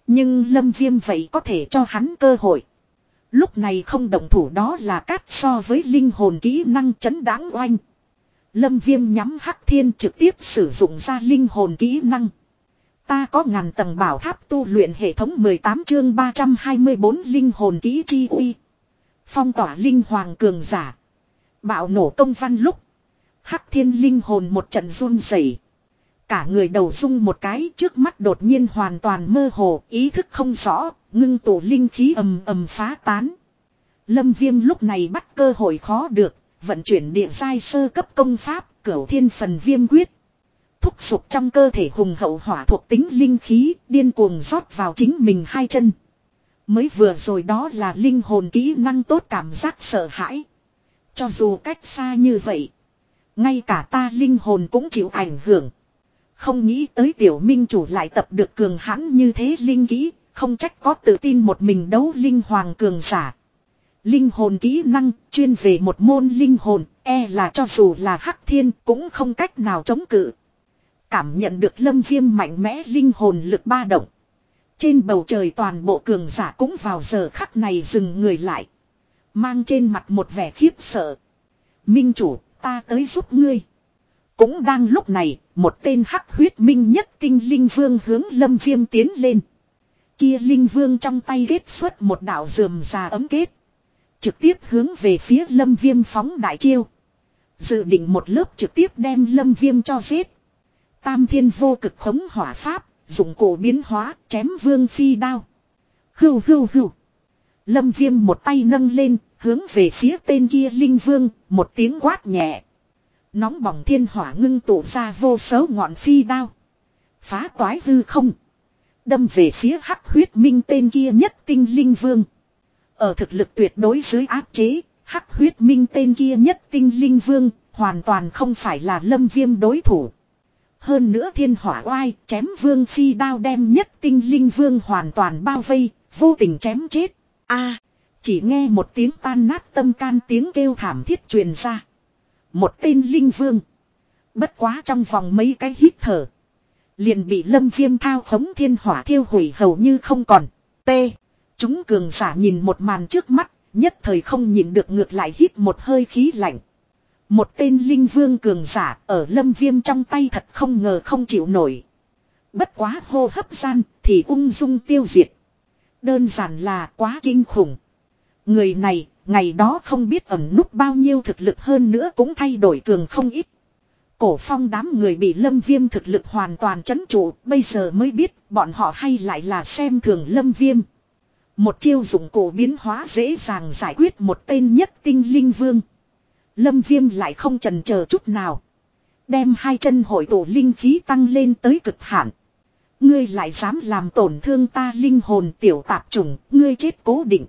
Nhưng lâm viêm vậy có thể cho hắn cơ hội. Lúc này không động thủ đó là cát so với linh hồn kỹ năng chấn đáng oanh. Lâm viêm nhắm hắc thiên trực tiếp sử dụng ra linh hồn kỹ năng. Ta có ngàn tầng bảo tháp tu luyện hệ thống 18 chương 324 linh hồn kỹ chi uy. Phong tỏa linh hoàng cường giả. Bạo nổ công văn lúc. Hắc thiên linh hồn một trận run rẩy Cả người đầu rung một cái trước mắt đột nhiên hoàn toàn mơ hồ, ý thức không rõ, ngưng tụ linh khí ầm ầm phá tán. Lâm viêm lúc này bắt cơ hội khó được, vận chuyển địa giai sơ cấp công pháp, cửu thiên phần viêm quyết. Thúc sụp trong cơ thể hùng hậu hỏa thuộc tính linh khí, điên cuồng rót vào chính mình hai chân. Mới vừa rồi đó là linh hồn kỹ năng tốt cảm giác sợ hãi. Cho dù cách xa như vậy. Ngay cả ta linh hồn cũng chịu ảnh hưởng. Không nghĩ tới tiểu minh chủ lại tập được cường hãn như thế linh kỹ. Không trách có tự tin một mình đấu linh hoàng cường giả. Linh hồn kỹ năng chuyên về một môn linh hồn. E là cho dù là hắc thiên cũng không cách nào chống cự. Cảm nhận được lâm viêm mạnh mẽ linh hồn lực ba động. Trên bầu trời toàn bộ cường giả cũng vào giờ khắc này dừng người lại. Mang trên mặt một vẻ khiếp sợ. Minh chủ, ta tới giúp ngươi. Cũng đang lúc này, một tên hắc huyết minh nhất tinh linh vương hướng lâm viêm tiến lên. Kia linh vương trong tay kết xuất một đạo dườm già ấm kết. Trực tiếp hướng về phía lâm viêm phóng đại chiêu. Dự định một lớp trực tiếp đem lâm viêm cho giết. Tam thiên vô cực khống hỏa pháp, dụng cổ biến hóa, chém vương phi đao. Hưu hưu hưu. Lâm viêm một tay nâng lên, hướng về phía tên kia linh vương, một tiếng quát nhẹ. Nóng bỏng thiên hỏa ngưng tụ ra vô số ngọn phi đao. Phá toái hư không. Đâm về phía hắc huyết minh tên kia nhất tinh linh vương. Ở thực lực tuyệt đối dưới áp chế, hắc huyết minh tên kia nhất tinh linh vương, hoàn toàn không phải là lâm viêm đối thủ. Hơn nữa thiên hỏa oai, chém vương phi đao đem nhất tinh linh vương hoàn toàn bao vây, vô tình chém chết. a chỉ nghe một tiếng tan nát tâm can tiếng kêu thảm thiết truyền ra. Một tên linh vương. Bất quá trong vòng mấy cái hít thở. Liền bị lâm viêm thao khống thiên hỏa thiêu hủy hầu như không còn. T. Chúng cường giả nhìn một màn trước mắt, nhất thời không nhìn được ngược lại hít một hơi khí lạnh. Một tên linh vương cường giả ở lâm viêm trong tay thật không ngờ không chịu nổi. Bất quá hô hấp gian thì ung dung tiêu diệt. Đơn giản là quá kinh khủng. Người này, ngày đó không biết ẩn núp bao nhiêu thực lực hơn nữa cũng thay đổi cường không ít. Cổ phong đám người bị lâm viêm thực lực hoàn toàn chấn trụ, bây giờ mới biết bọn họ hay lại là xem thường lâm viêm. Một chiêu dụng cổ biến hóa dễ dàng giải quyết một tên nhất tinh linh vương. Lâm viêm lại không trần chờ chút nào. Đem hai chân hội tổ linh khí tăng lên tới cực hạn. Ngươi lại dám làm tổn thương ta linh hồn tiểu tạp trùng, ngươi chết cố định.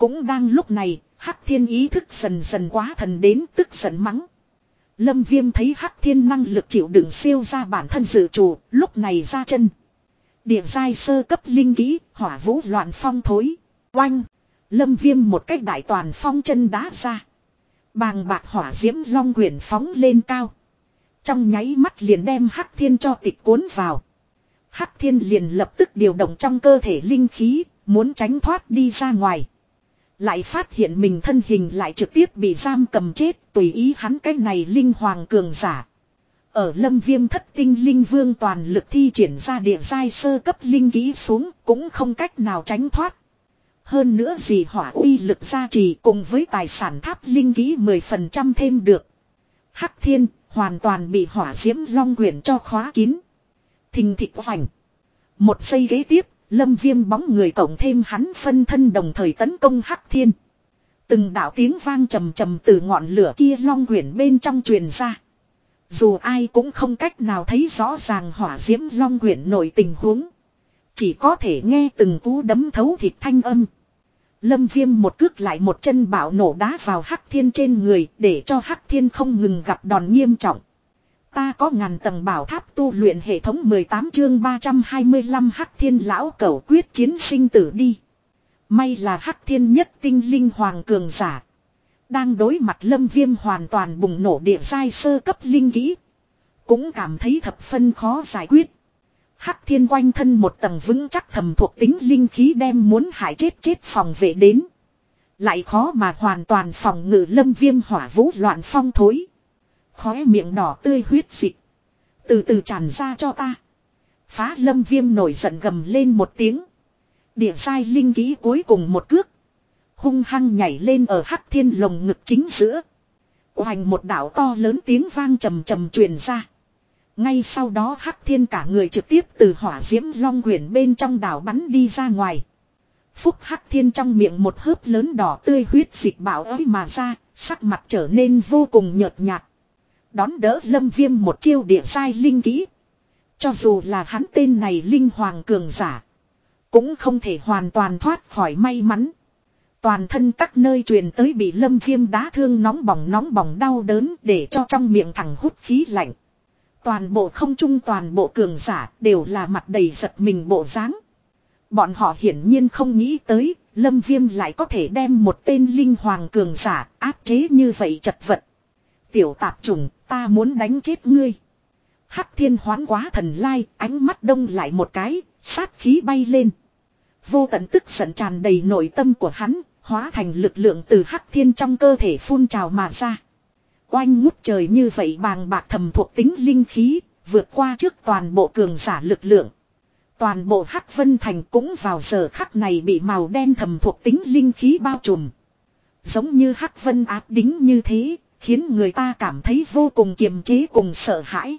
Cũng đang lúc này, Hắc Thiên ý thức dần dần quá thần đến tức giận mắng. Lâm Viêm thấy Hắc Thiên năng lực chịu đựng siêu ra bản thân dự chủ, lúc này ra chân. Địa giai sơ cấp linh kỹ, hỏa vũ loạn phong thối. Oanh! Lâm Viêm một cách đại toàn phong chân đá ra. Bàng bạc hỏa diễm long quyển phóng lên cao. Trong nháy mắt liền đem Hắc Thiên cho tịch cuốn vào. Hắc Thiên liền lập tức điều động trong cơ thể linh khí, muốn tránh thoát đi ra ngoài. Lại phát hiện mình thân hình lại trực tiếp bị giam cầm chết, tùy ý hắn cái này linh hoàng cường giả. Ở lâm viêm thất tinh linh vương toàn lực thi triển ra địa giai sơ cấp linh ký xuống, cũng không cách nào tránh thoát. Hơn nữa gì hỏa uy lực gia trì cùng với tài sản tháp linh ký 10% thêm được. Hắc thiên, hoàn toàn bị hỏa diễm long quyển cho khóa kín. Thình thịt vành. Một giây ghế tiếp Lâm viêm bóng người cộng thêm hắn phân thân đồng thời tấn công Hắc Thiên. Từng đạo tiếng vang trầm trầm từ ngọn lửa kia long quyển bên trong truyền ra. Dù ai cũng không cách nào thấy rõ ràng hỏa diễm long quyển nổi tình huống. Chỉ có thể nghe từng cú đấm thấu thịt thanh âm. Lâm viêm một cước lại một chân bảo nổ đá vào Hắc Thiên trên người để cho Hắc Thiên không ngừng gặp đòn nghiêm trọng. Ta có ngàn tầng bảo tháp tu luyện hệ thống 18 chương 325 hắc thiên lão cầu quyết chiến sinh tử đi. May là hắc thiên nhất tinh linh hoàng cường giả. Đang đối mặt lâm viêm hoàn toàn bùng nổ địa giai sơ cấp linh kỹ. Cũng cảm thấy thập phân khó giải quyết. Hắc thiên quanh thân một tầng vững chắc thầm thuộc tính linh khí đem muốn hại chết chết phòng vệ đến. Lại khó mà hoàn toàn phòng ngự lâm viêm hỏa vũ loạn phong thối. Khóe miệng đỏ tươi huyết dịch. Từ từ tràn ra cho ta. Phá lâm viêm nổi giận gầm lên một tiếng. Địa sai linh ký cuối cùng một cước. Hung hăng nhảy lên ở hắc thiên lồng ngực chính giữa. Hoành một đảo to lớn tiếng vang trầm trầm truyền ra. Ngay sau đó hắc thiên cả người trực tiếp từ hỏa diễm long quyển bên trong đảo bắn đi ra ngoài. Phúc hắc thiên trong miệng một hớp lớn đỏ tươi huyết dịch bảo ấy mà ra, sắc mặt trở nên vô cùng nhợt nhạt. Đón đỡ lâm viêm một chiêu địa sai linh kỹ. Cho dù là hắn tên này linh hoàng cường giả. Cũng không thể hoàn toàn thoát khỏi may mắn. Toàn thân các nơi truyền tới bị lâm viêm đá thương nóng bỏng nóng bỏng đau đớn để cho trong miệng thẳng hút khí lạnh. Toàn bộ không trung toàn bộ cường giả đều là mặt đầy giật mình bộ dáng Bọn họ hiển nhiên không nghĩ tới, Lâm Viêm lại có thể đem một tên linh hoàng cường giả áp chế như vậy chật vật. Tiểu tạp trùng, ta muốn đánh chết ngươi. Hắc thiên hoán quá thần lai, ánh mắt đông lại một cái, sát khí bay lên. Vô tận tức giận tràn đầy nội tâm của hắn, hóa thành lực lượng từ hắc thiên trong cơ thể phun trào mà ra. Oanh ngút trời như vậy bàng bạc thầm thuộc tính linh khí, vượt qua trước toàn bộ cường giả lực lượng. Toàn bộ Hắc Vân Thành cũng vào giờ khắc này bị màu đen thầm thuộc tính linh khí bao trùm. Giống như Hắc Vân áp đính như thế, khiến người ta cảm thấy vô cùng kiềm chế cùng sợ hãi.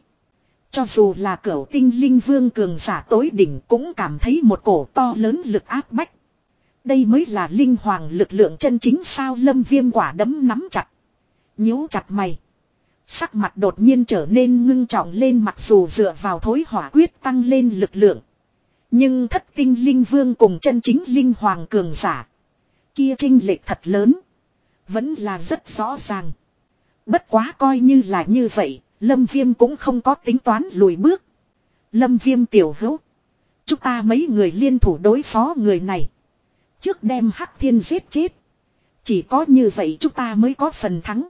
Cho dù là cửu tinh linh vương cường giả tối đỉnh cũng cảm thấy một cổ to lớn lực áp bách. Đây mới là linh hoàng lực lượng chân chính sao lâm viêm quả đấm nắm chặt. nhíu chặt mày. Sắc mặt đột nhiên trở nên ngưng trọng lên mặc dù dựa vào thối hỏa quyết tăng lên lực lượng. Nhưng thất tinh linh vương cùng chân chính linh hoàng cường giả. Kia trinh lệch thật lớn. Vẫn là rất rõ ràng. Bất quá coi như là như vậy, Lâm Viêm cũng không có tính toán lùi bước. Lâm Viêm tiểu hữu. Chúng ta mấy người liên thủ đối phó người này. Trước đem Hắc Thiên giết chết. Chỉ có như vậy chúng ta mới có phần thắng.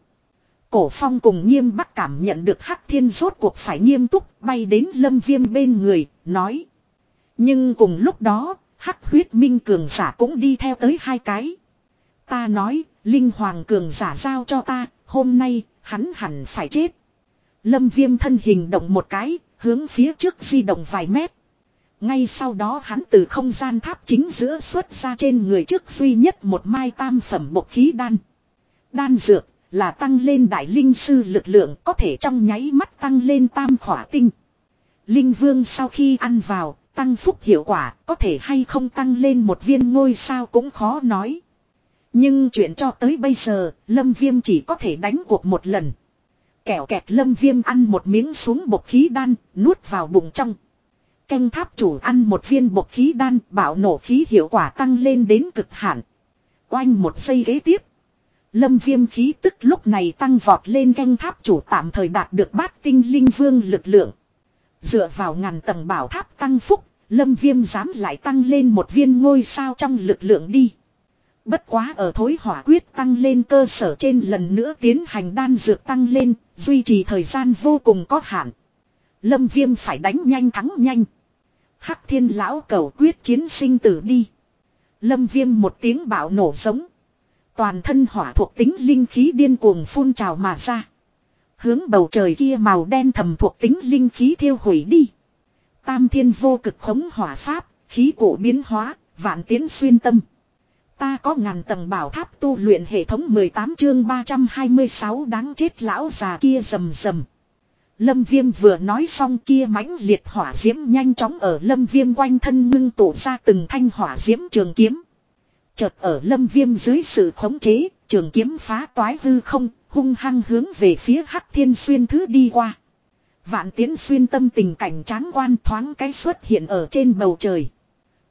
Cổ phong cùng nghiêm bắc cảm nhận được Hắc Thiên rốt cuộc phải nghiêm túc bay đến Lâm Viêm bên người, nói. Nhưng cùng lúc đó, hắc huyết minh cường giả cũng đi theo tới hai cái. Ta nói, linh hoàng cường giả giao cho ta, hôm nay, hắn hẳn phải chết. Lâm viêm thân hình động một cái, hướng phía trước di động vài mét. Ngay sau đó hắn từ không gian tháp chính giữa xuất ra trên người trước duy nhất một mai tam phẩm bộc khí đan. Đan dược là tăng lên đại linh sư lực lượng có thể trong nháy mắt tăng lên tam khỏa tinh. Linh vương sau khi ăn vào Tăng phúc hiệu quả có thể hay không tăng lên một viên ngôi sao cũng khó nói. Nhưng chuyện cho tới bây giờ, Lâm Viêm chỉ có thể đánh cuộc một lần. Kẻo kẹt Lâm Viêm ăn một miếng xuống bột khí đan, nuốt vào bụng trong. Canh tháp chủ ăn một viên bột khí đan, bảo nổ khí hiệu quả tăng lên đến cực hạn. Oanh một giây ghế tiếp. Lâm viêm khí tức lúc này tăng vọt lên canh tháp chủ tạm thời đạt được bát tinh linh vương lực lượng. Dựa vào ngàn tầng bảo tháp tăng phúc, lâm viêm dám lại tăng lên một viên ngôi sao trong lực lượng đi. Bất quá ở thối hỏa quyết tăng lên cơ sở trên lần nữa tiến hành đan dược tăng lên, duy trì thời gian vô cùng có hạn. Lâm viêm phải đánh nhanh thắng nhanh. Hắc thiên lão cầu quyết chiến sinh tử đi. Lâm viêm một tiếng bạo nổ giống. Toàn thân hỏa thuộc tính linh khí điên cuồng phun trào mà ra. Hướng bầu trời kia màu đen thầm thuộc tính linh khí thiêu hủy đi. Tam thiên vô cực khống hỏa pháp, khí cổ biến hóa, vạn tiến xuyên tâm. Ta có ngàn tầng bảo tháp tu luyện hệ thống 18 chương 326 đáng chết lão già kia rầm rầm. Lâm viêm vừa nói xong kia mãnh liệt hỏa diễm nhanh chóng ở lâm viêm quanh thân ngưng tụ ra từng thanh hỏa diễm trường kiếm. Chợt ở lâm viêm dưới sự khống chế, trường kiếm phá toái hư không, hung hăng hướng về phía hắc thiên xuyên thứ đi qua. Vạn tiến xuyên tâm tình cảnh tráng quan thoáng cái xuất hiện ở trên bầu trời.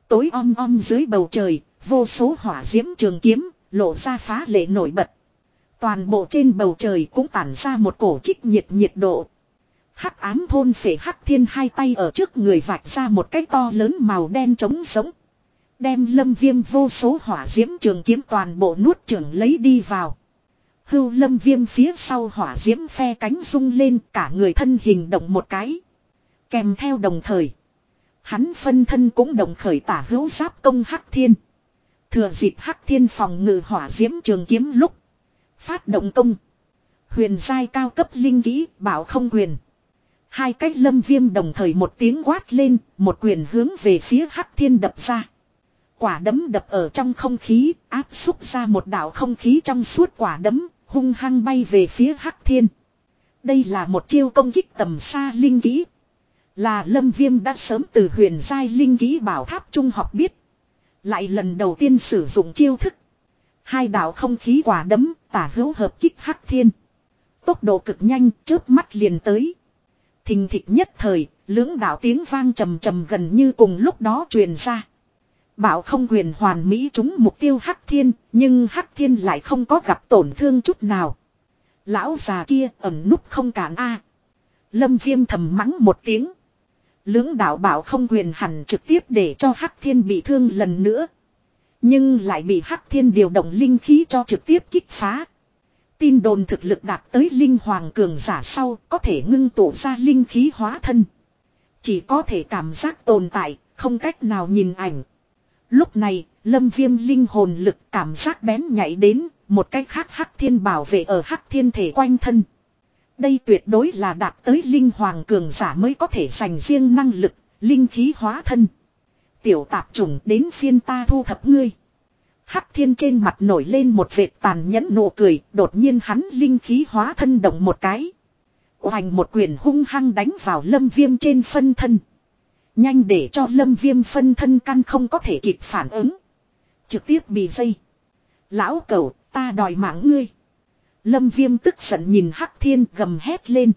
Tối om om dưới bầu trời, vô số hỏa diễm trường kiếm, lộ ra phá lệ nổi bật. Toàn bộ trên bầu trời cũng tản ra một cổ trích nhiệt nhiệt độ. Hắc ám thôn phệ hắc thiên hai tay ở trước người vạch ra một cái to lớn màu đen trống sống. Đem lâm viêm vô số hỏa diễm trường kiếm toàn bộ nuốt trường lấy đi vào. Hưu lâm viêm phía sau hỏa diễm phe cánh rung lên cả người thân hình động một cái. Kèm theo đồng thời. Hắn phân thân cũng đồng khởi tả hữu giáp công hắc thiên. Thừa dịp hắc thiên phòng ngự hỏa diễm trường kiếm lúc. Phát động công. Huyền giai cao cấp linh kỹ bảo không quyền. Hai cách lâm viêm đồng thời một tiếng quát lên, một quyền hướng về phía hắc thiên đập ra. Quả đấm đập ở trong không khí, áp xúc ra một đảo không khí trong suốt quả đấm, hung hăng bay về phía Hắc Thiên. Đây là một chiêu công kích tầm xa linh kỹ. Là lâm viêm đã sớm từ huyền giai linh kỹ bảo tháp trung học biết. Lại lần đầu tiên sử dụng chiêu thức. Hai đạo không khí quả đấm, tả hữu hợp kích hắc thiên. Tốc độ cực nhanh, chớp mắt liền tới. Thình thịch nhất thời, lưỡng đạo tiếng vang trầm trầm gần như cùng lúc đó truyền ra. Bảo không quyền hoàn mỹ trúng mục tiêu hắc thiên, nhưng hắc thiên lại không có gặp tổn thương chút nào. Lão già kia ẩn núp không cản a. Lâm viêm thầm mắng một tiếng. Lưỡng đạo bảo không quyền hẳn trực tiếp để cho hắc thiên bị thương lần nữa. Nhưng lại bị hắc thiên điều động linh khí cho trực tiếp kích phá. Tin đồn thực lực đạt tới linh hoàng cường giả sau có thể ngưng tụ ra linh khí hóa thân. Chỉ có thể cảm giác tồn tại, không cách nào nhìn ảnh. Lúc này, lâm viêm linh hồn lực cảm giác bén nhảy đến, một cách khác hắc thiên bảo vệ ở hắc thiên thể quanh thân. Đây tuyệt đối là đạt tới linh hoàng cường giả mới có thể dành riêng năng lực, linh khí hóa thân. Tiểu tạp trùng đến phiên ta thu thập ngươi. Hắc thiên trên mặt nổi lên một vệt tàn nhẫn nụ cười, đột nhiên hắn linh khí hóa thân động một cái. Hoành một quyền hung hăng đánh vào lâm viêm trên phân thân. Nhanh để cho lâm viêm phân thân căn không có thể kịp phản ứng. Trực tiếp bị dây. Lão cầu, ta đòi mạng ngươi. Lâm viêm tức giận nhìn Hắc Thiên gầm hét lên.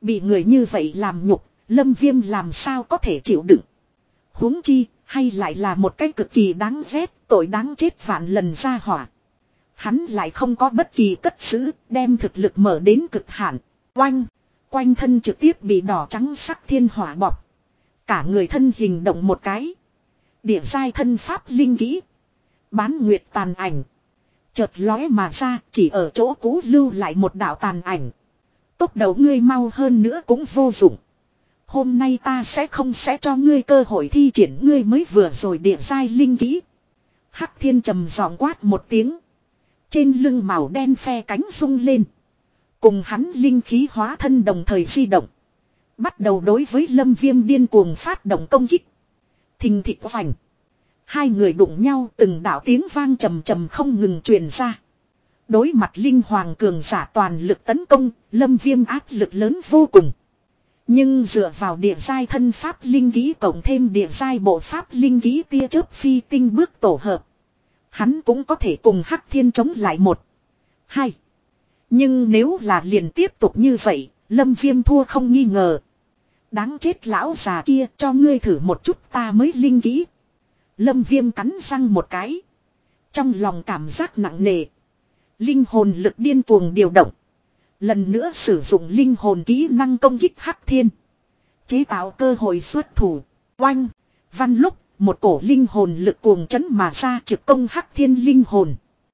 Bị người như vậy làm nhục, Lâm viêm làm sao có thể chịu đựng. huống chi, hay lại là một cái cực kỳ đáng ghét, tội đáng chết vạn lần ra hỏa. Hắn lại không có bất kỳ cất giữ, đem thực lực mở đến cực hạn. Oanh! Quanh thân trực tiếp bị đỏ trắng sắc thiên hỏa bọc. Cả người thân hình động một cái. Địa sai thân pháp linh kỹ. Bán nguyệt tàn ảnh. Chợt lóe mà ra, chỉ ở chỗ cũ lưu lại một đạo tàn ảnh. Tốc đầu ngươi mau hơn nữa cũng vô dụng. Hôm nay ta sẽ không sẽ cho ngươi cơ hội thi triển ngươi mới vừa rồi địa giai linh kỹ. Hắc thiên trầm giọng quát một tiếng. Trên lưng màu đen phe cánh sung lên. Cùng hắn linh khí hóa thân đồng thời di động. Bắt đầu đối với lâm viêm điên cuồng phát động công kích. Thình thịt vành. Hai người đụng nhau từng đạo tiếng vang trầm trầm không ngừng truyền ra. Đối mặt linh hoàng cường giả toàn lực tấn công, lâm viêm áp lực lớn vô cùng. Nhưng dựa vào địa giai thân pháp linh ký cộng thêm địa giai bộ pháp linh ký tia chớp phi tinh bước tổ hợp. Hắn cũng có thể cùng hắc thiên chống lại một. Hai. Nhưng nếu là liền tiếp tục như vậy, lâm viêm thua không nghi ngờ. Đáng chết lão già kia cho ngươi thử một chút ta mới linh ký Lâm viêm cắn răng một cái. Trong lòng cảm giác nặng nề. Linh hồn lực điên cuồng điều động. Lần nữa sử dụng linh hồn kỹ năng công kích hắc thiên. Chế tạo cơ hội xuất thủ. Oanh. Văn lúc, một cổ linh hồn lực cuồng chấn mà ra trực công hắc thiên linh hồn.